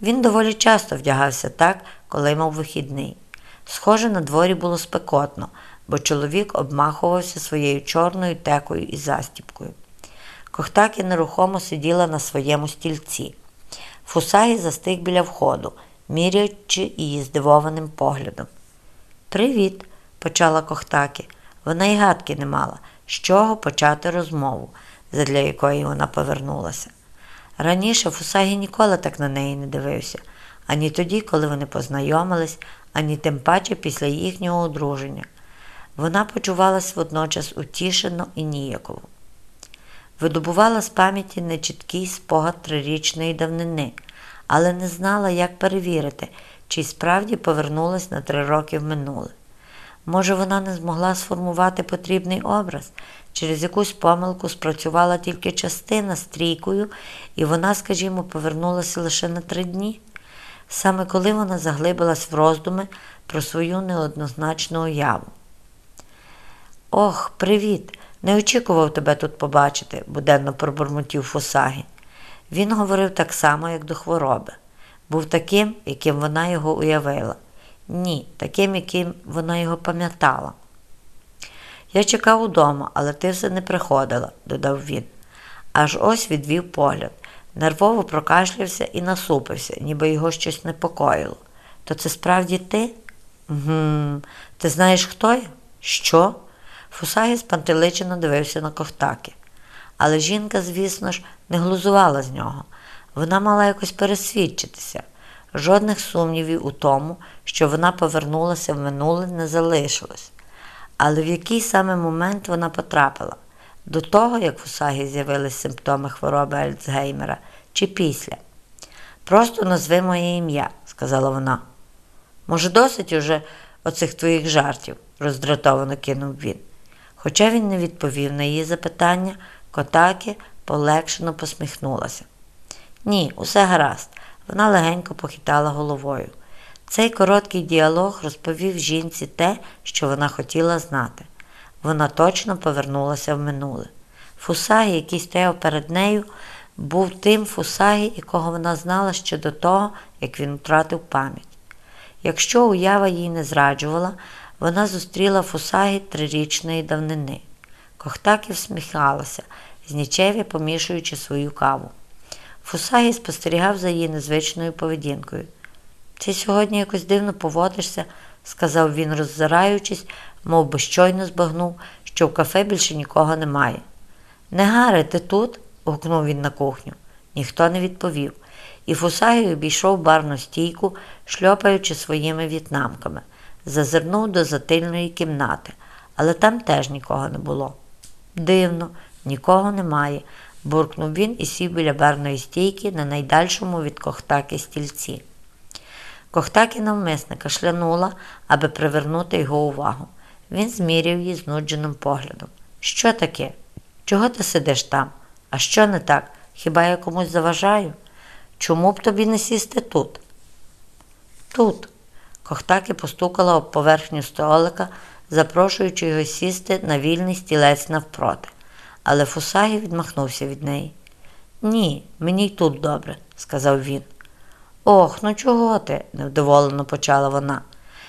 [SPEAKER 1] Він доволі часто вдягався так, коли мав вихідний. Схоже, на дворі було спекотно, бо чоловік обмахувався своєю чорною текою і застіпкою. Кохтакі нерухомо сиділа на своєму стільці. Фусагі застиг біля входу, міряючи її здивованим поглядом. Привіт, почала Кохтакі. Вона й гадки не мала, з чого почати розмову, задля якої вона повернулася. Раніше Фусагі ніколи так на неї не дивився, ані тоді, коли вони познайомились, ані тим паче після їхнього одруження. Вона почувалась водночас утішено і ніяково. Видобувала з пам'яті нечіткий спогад трирічної давнини, але не знала, як перевірити, чи справді повернулась на три роки в минуле. Може, вона не змогла сформувати потрібний образ, через якусь помилку спрацювала тільки частина стрійкою, і вона, скажімо, повернулася лише на три дні. Саме коли вона заглибилась в роздуми про свою неоднозначну уяву. Ох, привіт! Не очікував тебе тут побачити, буденно пробурмотів Фусагі. Він говорив так само, як до хвороби. Був таким, яким вона його уявила. Ні, таким, яким вона його пам'ятала. Я чекав удома, але ти все не приходила, додав він. Аж ось відвів погляд. Нервово прокашлявся і насупився, ніби його щось непокоїло. То це справді ти? Гм, Ти знаєш, хто я? Що? Фусагі спантеличено дивився на ковтаки. Але жінка, звісно ж, не глузувала з нього. Вона мала якось пересвідчитися. Жодних сумнівів у тому, що вона повернулася в минуле, не залишилось. Але в який саме момент вона потрапила? До того, як в Усагі з'явились симптоми хвороби Альцгеймера, чи після? Просто назви моє ім'я, сказала вона. Може, досить уже оцих твоїх жартів, роздратовано кинув він. Хоча він не відповів на її запитання, Котакі полегшено посміхнулася. Ні, усе гаразд. Вона легенько похитала головою. Цей короткий діалог розповів жінці те, що вона хотіла знати. Вона точно повернулася в минуле. Фусагі, який стояв перед нею, був тим Фусагі, якого вона знала ще до того, як він втратив пам'ять. Якщо уява їй не зраджувала, вона зустріла Фусагі трирічної давнини. Кохтакі всміхалася, знічеві помішуючи свою каву. Фусагі спостерігав за її незвичною поведінкою. Ти сьогодні якось дивно поводишся, сказав він, роззираючись, мов би щойно збагнув, що в кафе більше нікого немає. Не Гари, ти тут? гукнув він на кухню. Ніхто не відповів, і Фусагі обійшов барну стійку, шльопаючи своїми в'єтнамками. Зазирнув до затильної кімнати, але там теж нікого не було. Дивно, нікого немає, буркнув він і сів біля барної стійки на найдальшому від кохтаки стільці. Кохтакі навмисне кашлянула, аби привернути його увагу. Він зміряв її знудженим поглядом. Що таке? Чого ти сидиш там? А що не так? Хіба я комусь заважаю? Чому б тобі не сісти тут? Тут. Кохтаки постукала об поверхню столика, запрошуючи його сісти на вільний стілець навпроти. Але Фусагі відмахнувся від неї. Ні, мені й тут добре, сказав він. Ох, ну чого ти? невдоволено почала вона.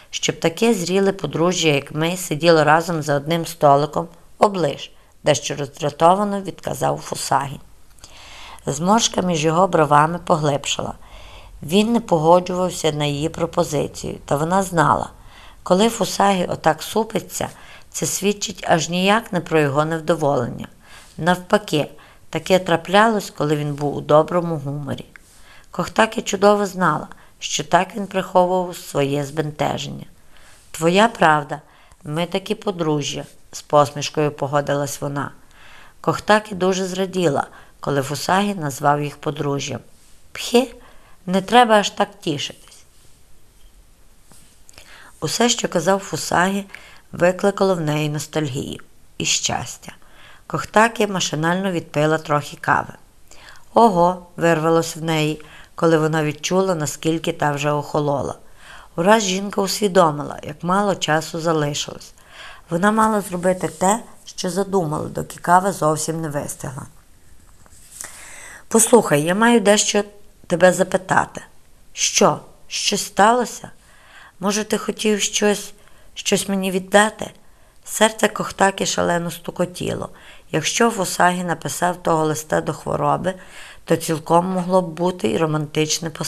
[SPEAKER 1] Щоб таке зріле подружжя, як ми, сиділо разом за одним столиком, оближ, дещо роздратовано відказав Фусагі. Зморшка між його бровами поглибшала. Він не погоджувався на її пропозицію, та вона знала, коли Фусагі отак супиться, це свідчить аж ніяк не про його невдоволення. Навпаки, таке траплялось, коли він був у доброму гуморі. Кохтаки чудово знала, що так він приховував своє збентеження. Твоя правда, ми такі подружжя, з посмішкою погодилась вона. Кохтаки дуже зраділа, коли Фусагі назвав їх подружжям. Пхе, не треба аж так тішитись. Усе, що казав Фусагі, викликало в неї ностальгію і щастя. Кохтакі машинально відпила трохи кави. Ого, вирвалось в неї, коли вона відчула, наскільки та вже охолола. Ураз жінка усвідомила, як мало часу залишилось. Вона мала зробити те, що задумала, доки кава зовсім не вистигла. Послухай, я маю дещо тебе запитати. Що? Щось сталося? Може, ти хотів щось, щось мені віддати? Серце Кохтаки шалено стукотіло. Якщо Фусагі написав того листа до хвороби, то цілком могло б бути і романтичне послання.